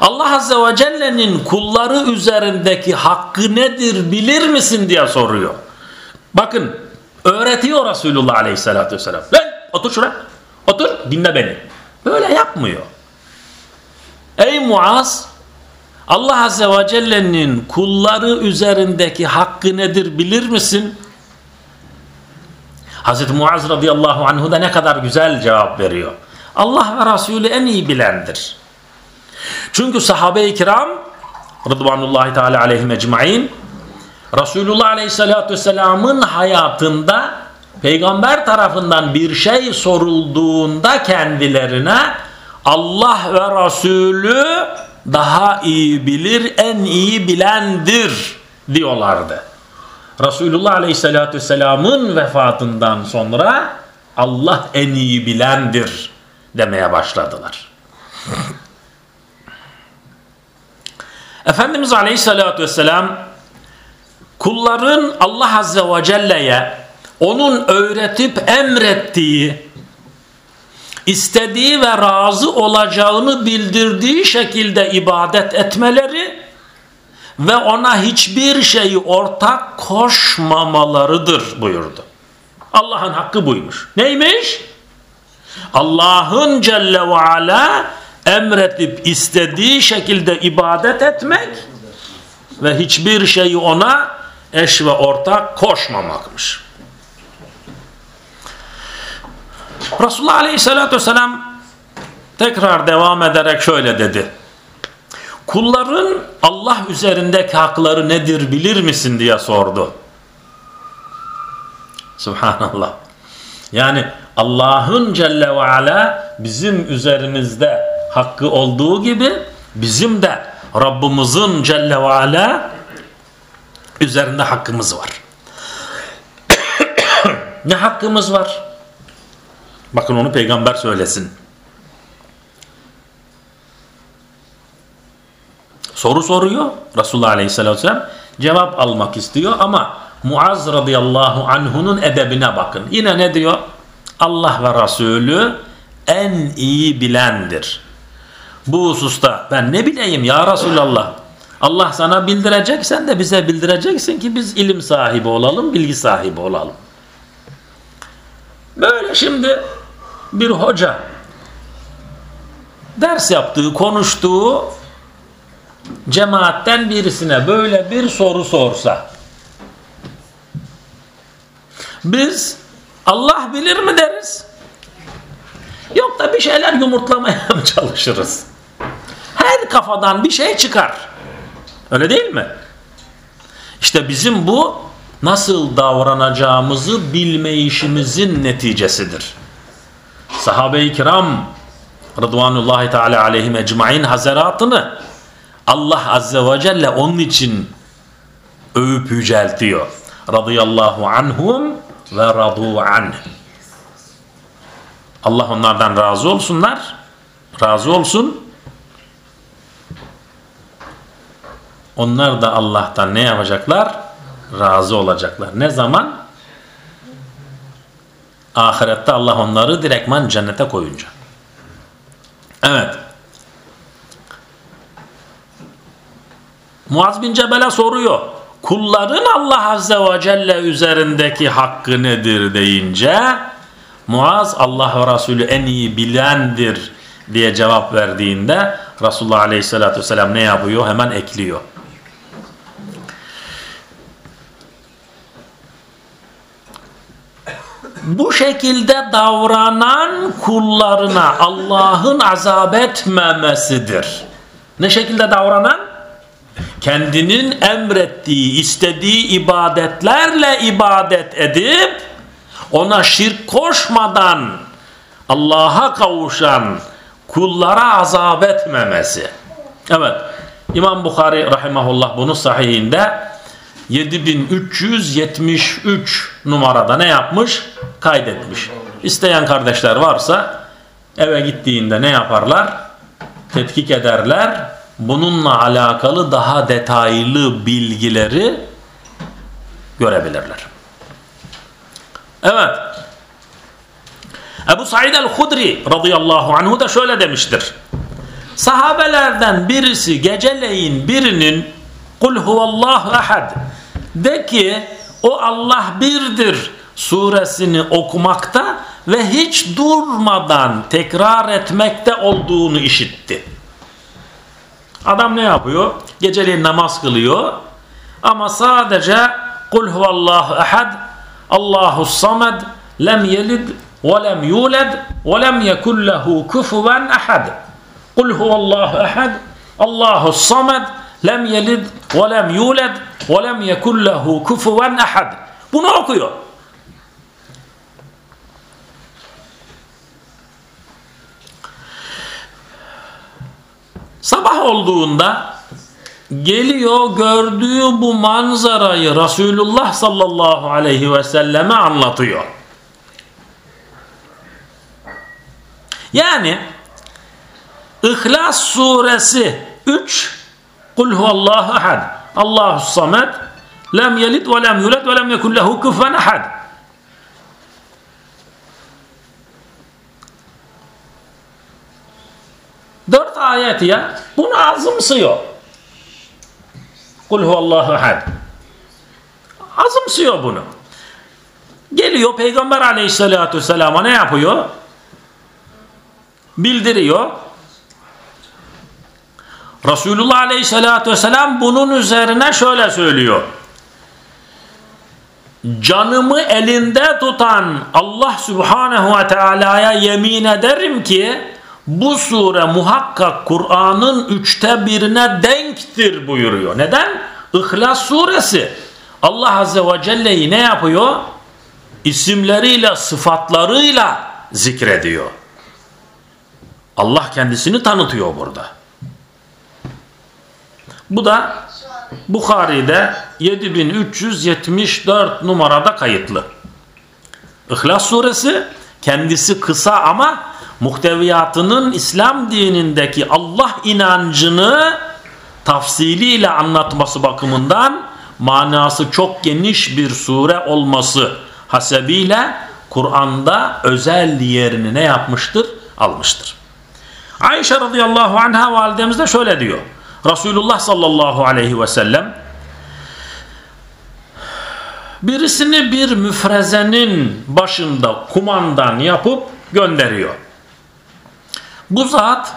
[SPEAKER 1] Allah Azze ve Celle'nin kulları üzerindeki hakkı nedir bilir misin diye soruyor. Bakın öğretiyor Resulullah Aleyhisselatü Vesselam. Lan otur şuraya. Otur dinle beni. Böyle yapmıyor. Ey Muaz Allah Azze ve Celle'nin kulları üzerindeki hakkı nedir bilir misin? Hazreti Muaz radıyallahu anhu da ne kadar güzel cevap veriyor. Allah ve Resulü en iyi bilendir. Çünkü sahabe-i kiram Rıdvanullahi Teala aleyhim ecmain Resulullah Aleyhisselatü Vesselam'ın hayatında peygamber tarafından bir şey sorulduğunda kendilerine Allah ve Resulü daha iyi bilir, en iyi bilendir diyorlardı. Resulullah Aleyhisselatü Vesselam'ın vefatından sonra Allah en iyi bilendir demeye başladılar. Efendimiz Aleyhisselatü Vesselam kulların Allah Azze ve Celle'ye onun öğretip emrettiği, istediği ve razı olacağını bildirdiği şekilde ibadet etmeleri ve ona hiçbir şeyi ortak koşmamalarıdır buyurdu. Allah'ın hakkı buymuş. Neymiş? Allah'ın Celle ve Ala emretip istediği şekilde ibadet etmek ve hiçbir şeyi ona eş ve ortak koşmamakmış. Resulullah Aleyhisselatü Vesselam tekrar devam ederek şöyle dedi. Kulların Allah üzerindeki hakları nedir bilir misin diye sordu. Subhanallah. Yani Allah'ın Celle ve Ala bizim üzerimizde hakkı olduğu gibi bizim de Rabbimizin Celle ve Ala üzerinde hakkımız var. ne hakkımız var? Bakın onu peygamber söylesin. Soru soruyor Resulullah Aleyhisselatü Vesselam. Cevap almak istiyor ama Muaz radıyallahu anhunun edebine bakın. Yine ne diyor? Allah ve Resulü en iyi bilendir. Bu hususta ben ne bileyim ya Resulallah. Allah sana bildirecek sen de bize bildireceksin ki biz ilim sahibi olalım, bilgi sahibi olalım. Böyle şimdi bir hoca ders yaptığı, konuştuğu cemaatten birisine böyle bir soru sorsa biz Allah bilir mi deriz? Yok da bir şeyler yumurtlamaya mı çalışırız? Her kafadan bir şey çıkar. Öyle değil mi? İşte bizim bu nasıl davranacağımızı bilmeyişimizin neticesidir. Sahabe-i kiram Rıdvanullahi Teala aleyhim ecmain hazaratını Allah Azze ve Celle onun için övüp yüceltiyor. Radıyallahu anhum ve radu anh. Allah onlardan razı olsunlar. Razı olsun. Onlar da Allah'tan ne yapacaklar? Razı olacaklar. Ne zaman? Ahirette Allah onları direktman cennete koyunca. Evet. Muaz bin Cebel'e soruyor. Kulların Allah Azze ve Celle üzerindeki hakkı nedir deyince Muaz Allah ve Resulü en iyi bilendir diye cevap verdiğinde Resulullah Aleyhisselatü Vesselam ne yapıyor? Hemen ekliyor. Bu şekilde davranan kullarına Allah'ın azap etmemesidir. Ne şekilde davranan? Kendinin emrettiği, istediği ibadetlerle ibadet edip ona şirk koşmadan Allah'a kavuşan kullara azap etmemesi. Evet. İmam Bukhari rahimahullah bunu sahihinde 7373 numarada ne yapmış? Kaydetmiş. İsteyen kardeşler varsa eve gittiğinde ne yaparlar? Tetkik ederler. Bununla alakalı daha detaylı bilgileri görebilirler. Evet. Ebu Said el-Hudri radıyallahu anhu da şöyle demiştir. Sahabelerden birisi geceleyin birinin Kul huvallahu ahad de ki o Allah birdir suresini okumakta ve hiç durmadan tekrar etmekte olduğunu işitti. Adam ne yapıyor? Geceliğin namaz kılıyor ama sadece Kul huvallahu ahad Allahu samed lem yelid ve lem yulad ve lem yekun lehu kufuven ahad Kul huvallahu ahad Allahu samed lem yelid ve lem yulad ve lem yekun lehu kufuven ahad. Bunu okuyor. Sabah olduğunda geliyor gördüğü bu manzarayı Resulullah sallallahu aleyhi ve selleme anlatıyor. Yani İhlas suresi 3 Kul huvallahu ahad. Allahu samed. Lem yelid ve lem yulad ve lem yekun lehu kufen ahad. Dört ayet ya. Bunu azımsıyor. Kul huvallahu ahad. Azımsıyor bunu. Geliyor Peygamber aleyhissalatü vesselama ne yapıyor? Bildiriyor. Resulullah Aleyhisselatü Vesselam bunun üzerine şöyle söylüyor. Canımı elinde tutan Allah Subhanahu ve Teala'ya yemin ederim ki bu sure muhakkak Kur'an'ın üçte birine denktir buyuruyor. Neden? İhlas suresi. Allah Azze ve Celle'yi ne yapıyor? İsimleriyle, sıfatlarıyla zikrediyor. Allah kendisini tanıtıyor burada. Bu da Bukhari'de 7374 numarada kayıtlı. İhlas suresi kendisi kısa ama muhteviyatının İslam dinindeki Allah inancını tafsiliyle anlatması bakımından manası çok geniş bir sure olması hasebiyle Kur'an'da özel yerini ne yapmıştır? Almıştır. Ayşe radıyallahu anha validemiz de şöyle diyor. Resulullah sallallahu aleyhi ve sellem birisini bir müfrezenin başında kumandan yapıp gönderiyor. Bu zat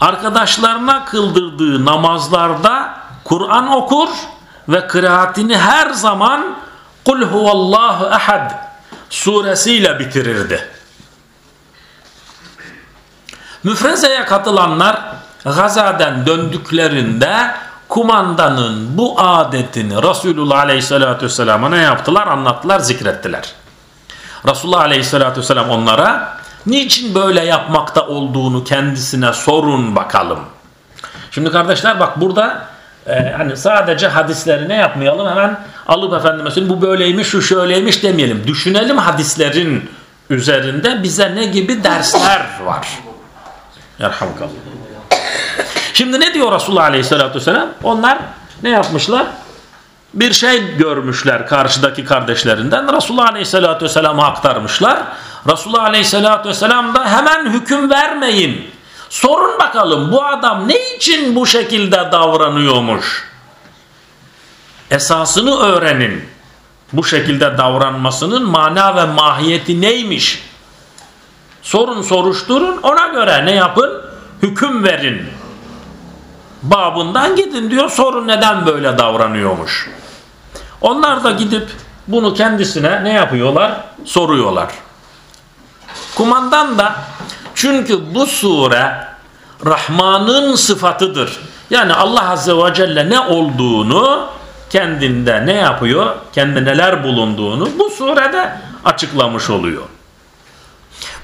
[SPEAKER 1] arkadaşlarına kıldırdığı namazlarda Kur'an okur ve kıraatini her zaman Kul huvallahu ehad suresiyle bitirirdi. Müfreze'ye katılanlar Gaza'dan döndüklerinde kumandanın bu adetini Resulullah Aleyhisselatü Vesselam'a ne yaptılar? Anlattılar, zikrettiler. Resulullah Aleyhisselatü Vesselam onlara niçin böyle yapmakta olduğunu kendisine sorun bakalım. Şimdi kardeşler bak burada e, hani sadece hadisleri ne yapmayalım hemen alıp efendime bu böyleymiş şu şöyleymiş demeyelim. Düşünelim hadislerin üzerinde bize ne gibi dersler var. Yerhamkallah. Şimdi ne diyor Resulullah Aleyhisselatü Vesselam? Onlar ne yapmışlar? Bir şey görmüşler karşıdaki kardeşlerinden. Resulullah Aleyhisselatü Vesselam'a aktarmışlar. Resulullah Aleyhisselatü Vesselam da hemen hüküm vermeyin. Sorun bakalım bu adam ne için bu şekilde davranıyormuş? Esasını öğrenin. Bu şekilde davranmasının mana ve mahiyeti neymiş? Sorun soruşturun ona göre ne yapın? Hüküm verin. Babından gidin diyor sorun neden böyle davranıyormuş. Onlar da gidip bunu kendisine ne yapıyorlar? Soruyorlar. Kumandan da çünkü bu sure Rahman'ın sıfatıdır. Yani Allah Azze ve Celle ne olduğunu kendinde ne yapıyor? Kendi neler bulunduğunu bu surede açıklamış oluyor.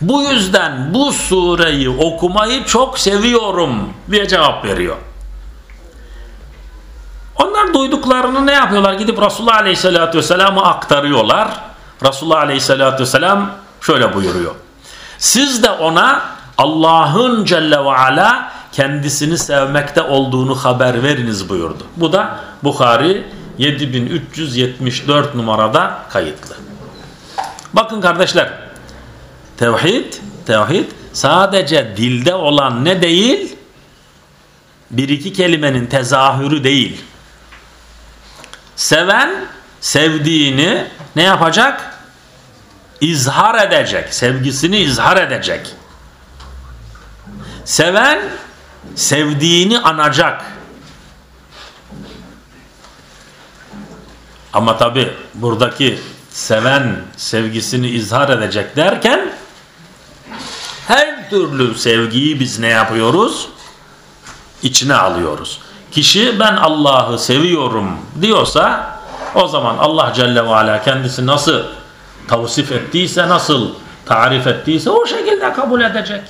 [SPEAKER 1] Bu yüzden bu sureyi okumayı çok seviyorum diye cevap veriyor. Onlar duyduklarını ne yapıyorlar? Gidip Resulullah Aleyhisselatü Vesselam'a aktarıyorlar. Resulullah Aleyhisselatü Vesselam şöyle buyuruyor. Siz de ona Allah'ın Celle ve Ala kendisini sevmekte olduğunu haber veriniz buyurdu. Bu da Bukhari 7374 numarada kayıtlı. Bakın kardeşler tevhid, tevhid sadece dilde olan ne değil? Bir iki kelimenin tezahürü değil. Seven sevdiğini ne yapacak? İzhar edecek. Sevgisini izhar edecek. Seven sevdiğini anacak. Ama tabi buradaki seven sevgisini izhar edecek derken her türlü sevgiyi biz ne yapıyoruz? İçine alıyoruz. Kişi ben Allah'ı seviyorum diyorsa o zaman Allah Celle ve Ala kendisi nasıl tavsif ettiyse, nasıl tarif ettiyse o şekilde kabul edecek.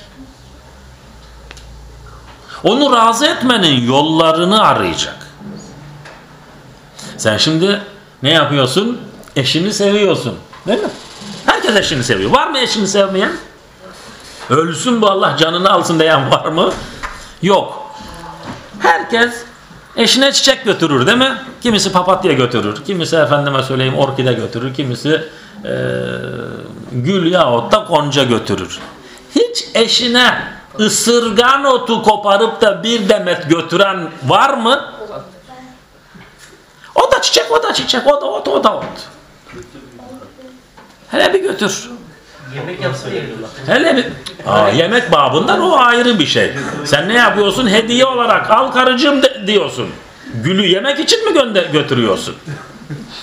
[SPEAKER 1] Onu razı etmenin yollarını arayacak. Sen şimdi ne yapıyorsun? Eşini seviyorsun. Değil mi? Herkes eşini seviyor. Var mı eşini sevmeyen? Ölsün bu Allah canını alsın diyen var mı? Yok. Herkes eşine çiçek götürür değil mi? Kimisi papatya götürür. Kimisi efendime söyleyeyim orkide götürür. Kimisi e, gül yahut da konca götürür. Hiç eşine ısırgan otu koparıp da bir demet götüren var mı? O da çiçek, o da çiçek, o da ot, o da ot. Hele bir götür.
[SPEAKER 2] Yemek yapsa.
[SPEAKER 1] Hele bir... Aa, yemek babından o ayrı bir şey. Sen ne yapıyorsun? Hediye olarak al karıcığım de, diyorsun. Gülü yemek için mi gönder götürüyorsun?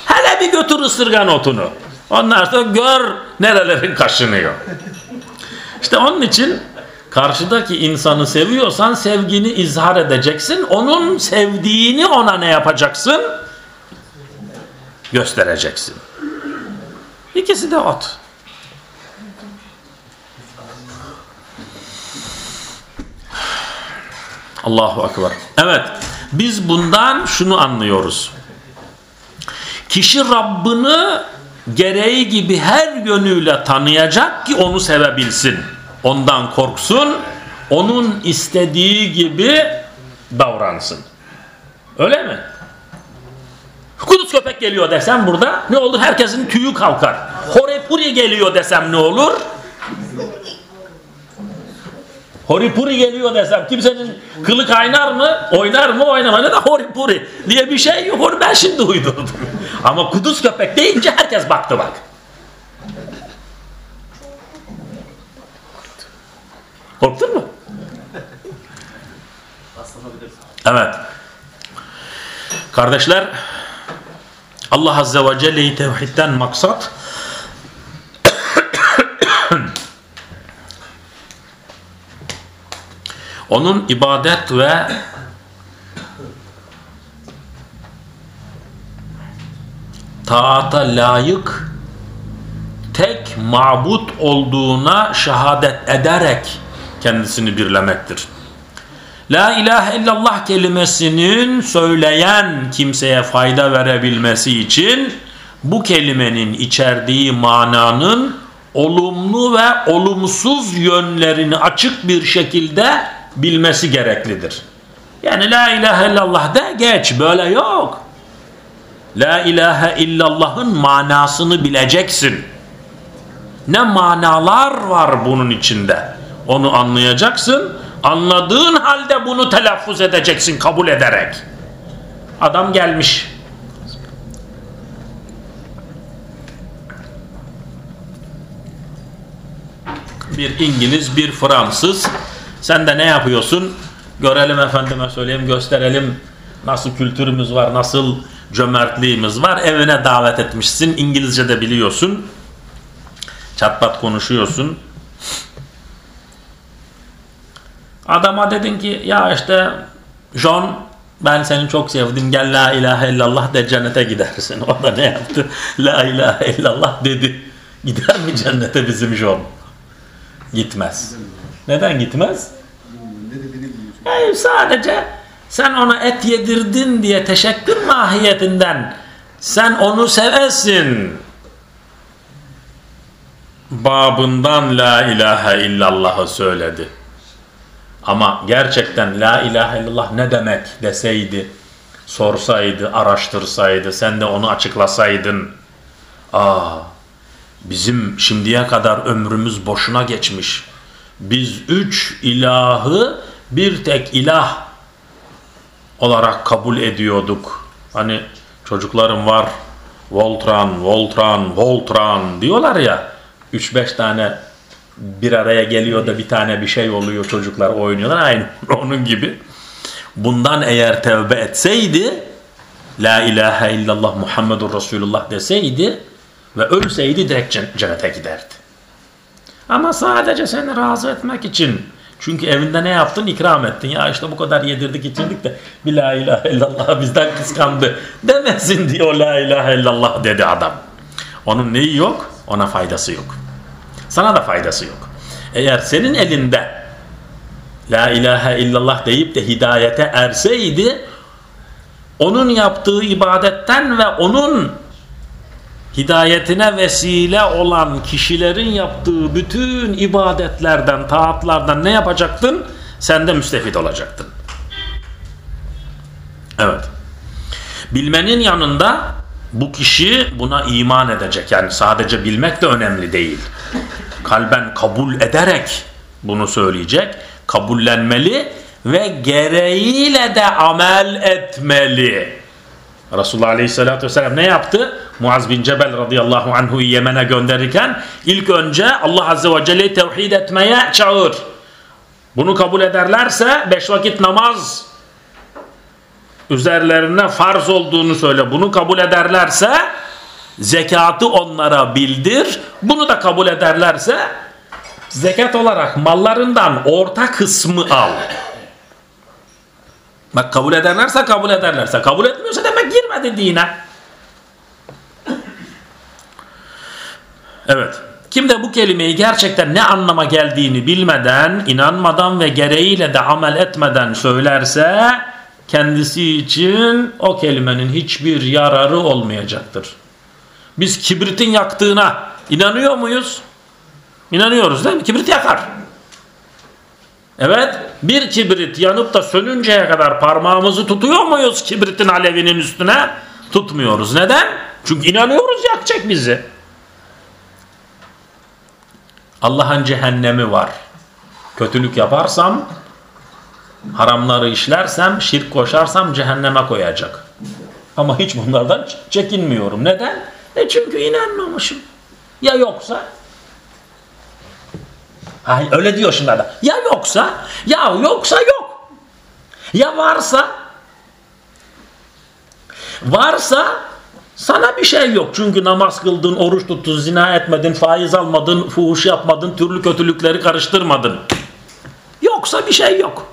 [SPEAKER 1] Hele bir götür ısırgan otunu. Ondan sonra gör nerelerin kaşınıyor. İşte onun için karşıdaki insanı seviyorsan sevgini izhar edeceksin. Onun sevdiğini ona ne yapacaksın? Göstereceksin. İkisi de ot. Allahu Ekber. Evet. Biz bundan şunu anlıyoruz. Kişi Rabbini gereği gibi her yönüyle tanıyacak ki onu sevebilsin. Ondan korksun. Onun istediği gibi davransın. Öyle mi? Kudüs köpek geliyor desem burada ne olur? Herkesin tüyü kalkar. Horepuri geliyor desem ne olur? Horipuri geliyor desem kimsenin kılı kaynar mı? Oynar mı? Oynamaz. Ne de horipuri diye bir şey yok. Onu ben şimdi uydurdum. Ama kuduz köpek deyince herkes baktı bak. Korktun mu? Evet. Kardeşler Allah Azze ve Celle'yi tevhidden maksat Onun ibadet ve taata layık tek mabut olduğuna şehadet ederek kendisini birlemektir. La ilahe illallah kelimesinin söyleyen kimseye fayda verebilmesi için bu kelimenin içerdiği mananın olumlu ve olumsuz yönlerini açık bir şekilde bilmesi gereklidir. Yani la ilahe illallah de geç böyle yok. La ilahe illallah'ın manasını bileceksin. Ne manalar var bunun içinde? Onu anlayacaksın. Anladığın halde bunu telaffuz edeceksin kabul ederek. Adam gelmiş. Bir İngiliz, bir Fransız. Sen de ne yapıyorsun? Görelim efendime söyleyeyim, gösterelim nasıl kültürümüz var, nasıl cömertliğimiz var. Evine davet etmişsin. İngilizce de biliyorsun. Çatpat konuşuyorsun. Adama dedin ki ya işte John ben seni çok sevdim gel la ilahe illallah de cennete gidersin. O da ne yaptı? La ilahe illallah dedi. Gider mi cennete bizim John? Gitmez. Neden gitmez? Yani sadece sen ona et yedirdin diye teşekkür mahiyetinden sen onu sevesin babından la ilahe illallah'ı söyledi. Ama gerçekten la ilahe illallah ne demek deseydi, sorsaydı, araştırsaydı, sen de onu açıklasaydın. Aa, bizim şimdiye kadar ömrümüz boşuna geçmiş. Biz üç ilahı bir tek ilah olarak kabul ediyorduk. Hani çocuklarım var, Voltran, Voltran, Voltran diyorlar ya. 3-5 tane bir araya geliyor da bir tane bir şey oluyor çocuklar oynuyorlar aynı onun gibi. Bundan eğer tevbe etseydi La ilahe illallah Muhammedur Resulullah deseydi ve ölseydi direkt cennete giderdi. Ama sadece seni razı etmek için çünkü evinde ne yaptın? ikram ettin. Ya işte bu kadar yedirdik içirdik de bir la ilahe illallah bizden kıskandı demesin diye o la ilahe illallah dedi adam. Onun neyi yok? Ona faydası yok. Sana da faydası yok. Eğer senin elinde La ilahe illallah deyip de hidayete erseydi onun yaptığı ibadetten ve onun hidayetine vesile olan kişilerin yaptığı bütün ibadetlerden, taatlardan ne yapacaktın? Sen de müstefit olacaktın. Evet. Bilmenin yanında bu kişi buna iman edecek. Yani sadece bilmek de önemli değil. Kalben kabul ederek bunu söyleyecek. Kabullenmeli ve gereğiyle de amel etmeli. Resulullah Aleyhisselatü Vesselam ne yaptı? Muaz bin Cebel radıyallahu anhu Yemen'e gönderirken ilk önce Allah Azze ve Celle'yi tevhid etmeye çağır. Bunu kabul ederlerse beş vakit namaz üzerlerine farz olduğunu söyle. Bunu kabul ederlerse zekatı onlara bildir. Bunu da kabul ederlerse zekat olarak mallarından orta kısmı al. Bak kabul ederlerse kabul ederlerse. Kabul etmiyorsa demek girmedi dine. Evet. Kim de bu kelimeyi gerçekten ne anlama geldiğini bilmeden, inanmadan ve gereğiyle de amel etmeden söylerse kendisi için o kelimenin hiçbir yararı olmayacaktır. Biz kibritin yaktığına inanıyor muyuz? İnanıyoruz değil mi? Kibrit yakar. Evet bir kibrit yanıp da sönünceye kadar parmağımızı tutuyor muyuz kibritin alevinin üstüne? Tutmuyoruz. Neden? Çünkü inanıyoruz yakacak bizi. Allah'ın cehennemi var. Kötülük yaparsam, haramları işlersem, şirk koşarsam cehenneme koyacak. Ama hiç bunlardan çekinmiyorum. Neden? E çünkü inanmamışım. Ya yoksa Ay, öyle diyor şimdi adam. Ya yoksa? Ya yoksa yok. Ya varsa? Varsa sana bir şey yok. Çünkü namaz kıldın, oruç tuttun, zina etmedin, faiz almadın, fuhuş yapmadın, türlü kötülükleri karıştırmadın. Yoksa bir şey yok.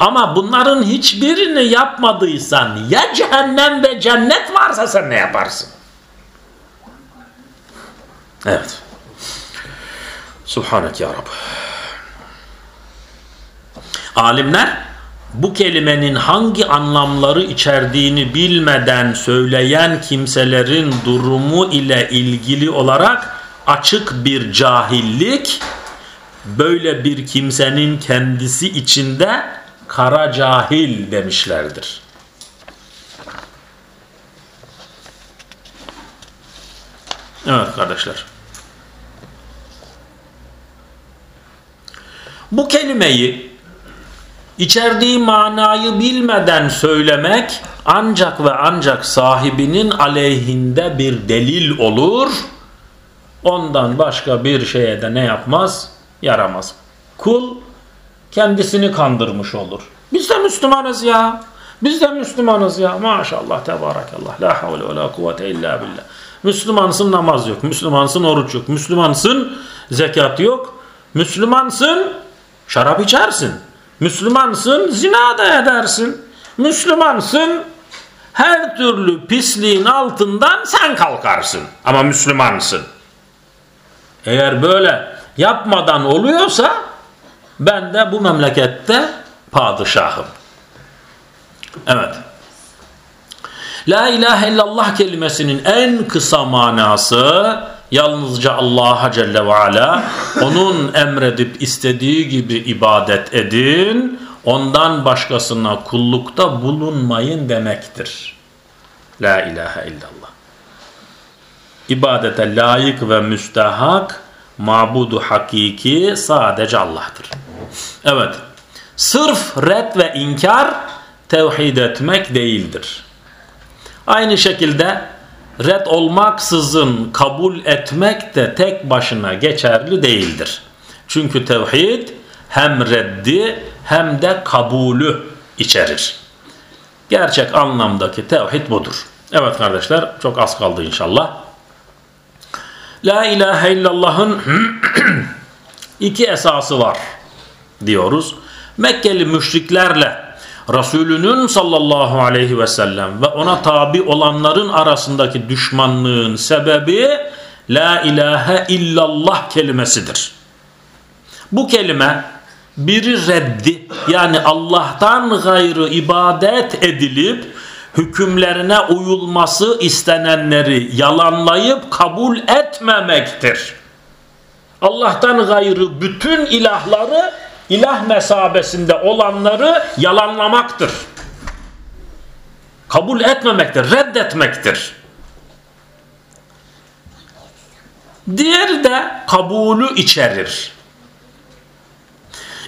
[SPEAKER 1] Ama bunların hiçbirini yapmadıysan ya cehennem ve cennet varsa sen ne yaparsın? Evet. Subhanak ya Rab. Alimler bu kelimenin hangi anlamları içerdiğini bilmeden söyleyen kimselerin durumu ile ilgili olarak açık bir cahillik böyle bir kimsenin kendisi içinde kara cahil demişlerdir. Evet kardeşler. Bu kelimeyi içerdiği manayı bilmeden söylemek ancak ve ancak sahibinin aleyhinde bir delil olur. Ondan başka bir şeye de ne yapmaz? Yaramaz. Kul kendisini kandırmış olur. Biz de Müslümanız ya. Biz de Müslümanız ya. Maşallah, tebarakallah. La havle ve la kuvvete illa billah. Müslümansın namaz yok. Müslümansın oruç yok. Müslümansın zekat yok. Müslümansın şarap içersin. Müslümansın zina da edersin. Müslümansın her türlü pisliğin altından sen kalkarsın. Ama Müslümansın. Eğer böyle yapmadan oluyorsa ben de bu memlekette padişahım. Evet. La ilahe illallah kelimesinin en kısa manası yalnızca Allah'a Celle ve Ala onun emredip istediği gibi ibadet edin ondan başkasına kullukta bulunmayın demektir. La ilahe illallah. İbadete layık ve müstehak mabudu hakiki sadece Allah'tır. Evet. Sırf red ve inkar tevhid etmek değildir. Aynı şekilde red olmaksızın kabul etmek de tek başına geçerli değildir. Çünkü tevhid hem reddi hem de kabulü içerir. Gerçek anlamdaki tevhid budur. Evet kardeşler çok az kaldı inşallah. La ilahe illallah'ın iki esası var diyoruz. Mekkeli müşriklerle Resulünün sallallahu aleyhi ve sellem ve ona tabi olanların arasındaki düşmanlığın sebebi La ilahe illallah kelimesidir. Bu kelime biri reddi yani Allah'tan gayrı ibadet edilip hükümlerine uyulması istenenleri yalanlayıp kabul etmemektir. Allah'tan gayrı bütün ilahları ilah mesabesinde olanları yalanlamaktır. Kabul etmemektir, reddetmektir. Diğeri de kabulü içerir.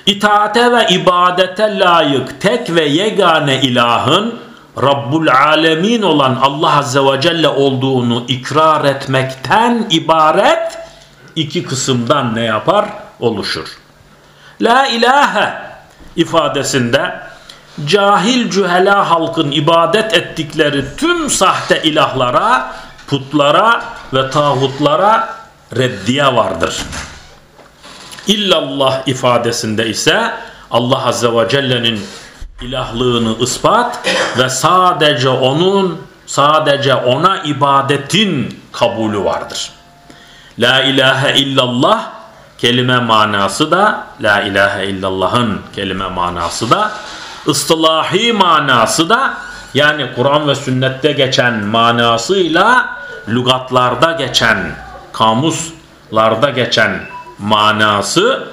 [SPEAKER 1] İtaate ve ibadete layık tek ve yegane ilahın Rabbul Alemin olan Allah Azze ve Celle olduğunu ikrar etmekten ibaret iki kısımdan ne yapar? Oluşur. La ilahe ifadesinde cahil cühela halkın ibadet ettikleri tüm sahte ilahlara, putlara ve tağutlara reddiye vardır. İllallah ifadesinde ise Allah Azze ve Celle'nin ilahlığını ispat ve sadece onun sadece ona ibadetin kabulü vardır. La ilahe illallah kelime manası da la ilahe illallah'ın kelime manası da ıstılahi manası da yani Kur'an ve sünnette geçen manasıyla lügatlarda geçen kamuslarda geçen manası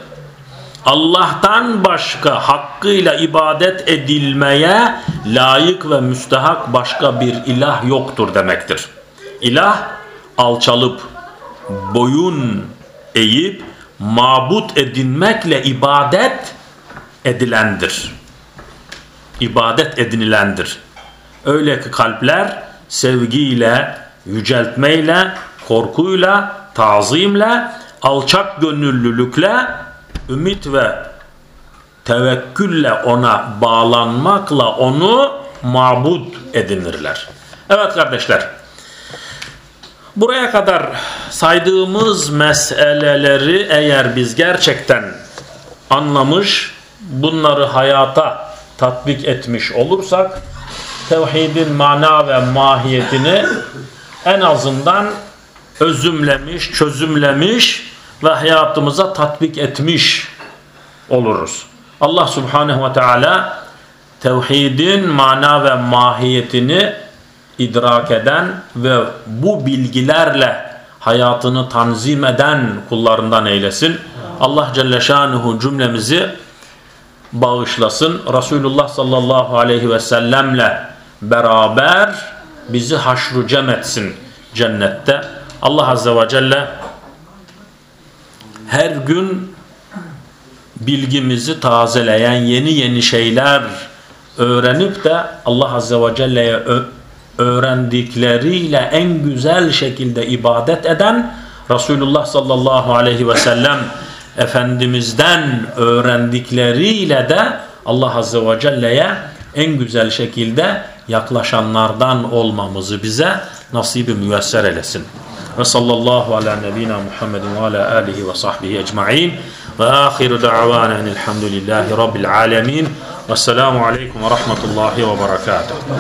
[SPEAKER 1] Allah'tan başka hakkıyla ibadet edilmeye layık ve müstehak başka bir ilah yoktur demektir. İlah alçalıp boyun eğip mabut edinmekle ibadet edilendir. İbadet edinilendir. Öyle ki kalpler sevgiyle, yüceltmeyle, korkuyla, tazimle, alçak gönüllülükle ümit ve tevekkülle ona bağlanmakla onu mabud edinirler. Evet kardeşler. Buraya kadar saydığımız meseleleri eğer biz gerçekten anlamış, bunları hayata tatbik etmiş olursak tevhidin mana ve mahiyetini en azından özümlemiş, çözümlemiş ve hayatımıza tatbik etmiş oluruz. Allah Subhanahu ve Teala tevhidin mana ve mahiyetini idrak eden ve bu bilgilerle hayatını tanzim eden kullarından eylesin. Allah Celle Şanuhu cümlemizi bağışlasın. Resulullah sallallahu aleyhi ve sellemle beraber bizi haşru cem etsin cennette. Allah Azze ve Celle her gün bilgimizi tazeleyen yeni yeni şeyler öğrenip de Allah Azze ve Celle'ye öğrendikleriyle en güzel şekilde ibadet eden Resulullah sallallahu aleyhi ve sellem Efendimiz'den öğrendikleriyle de Allah Azze ve Celle'ye en güzel şekilde yaklaşanlardan olmamızı bize nasibi müyesser eylesin. Ve sallallahu ala nebina Muhammedin ve ala alihi ve sahbihi ecma'in ve ahiru da'vanen elhamdülillahi rabbil alemin ve selamu aleyküm ve rahmetullahi ve berekatuhu.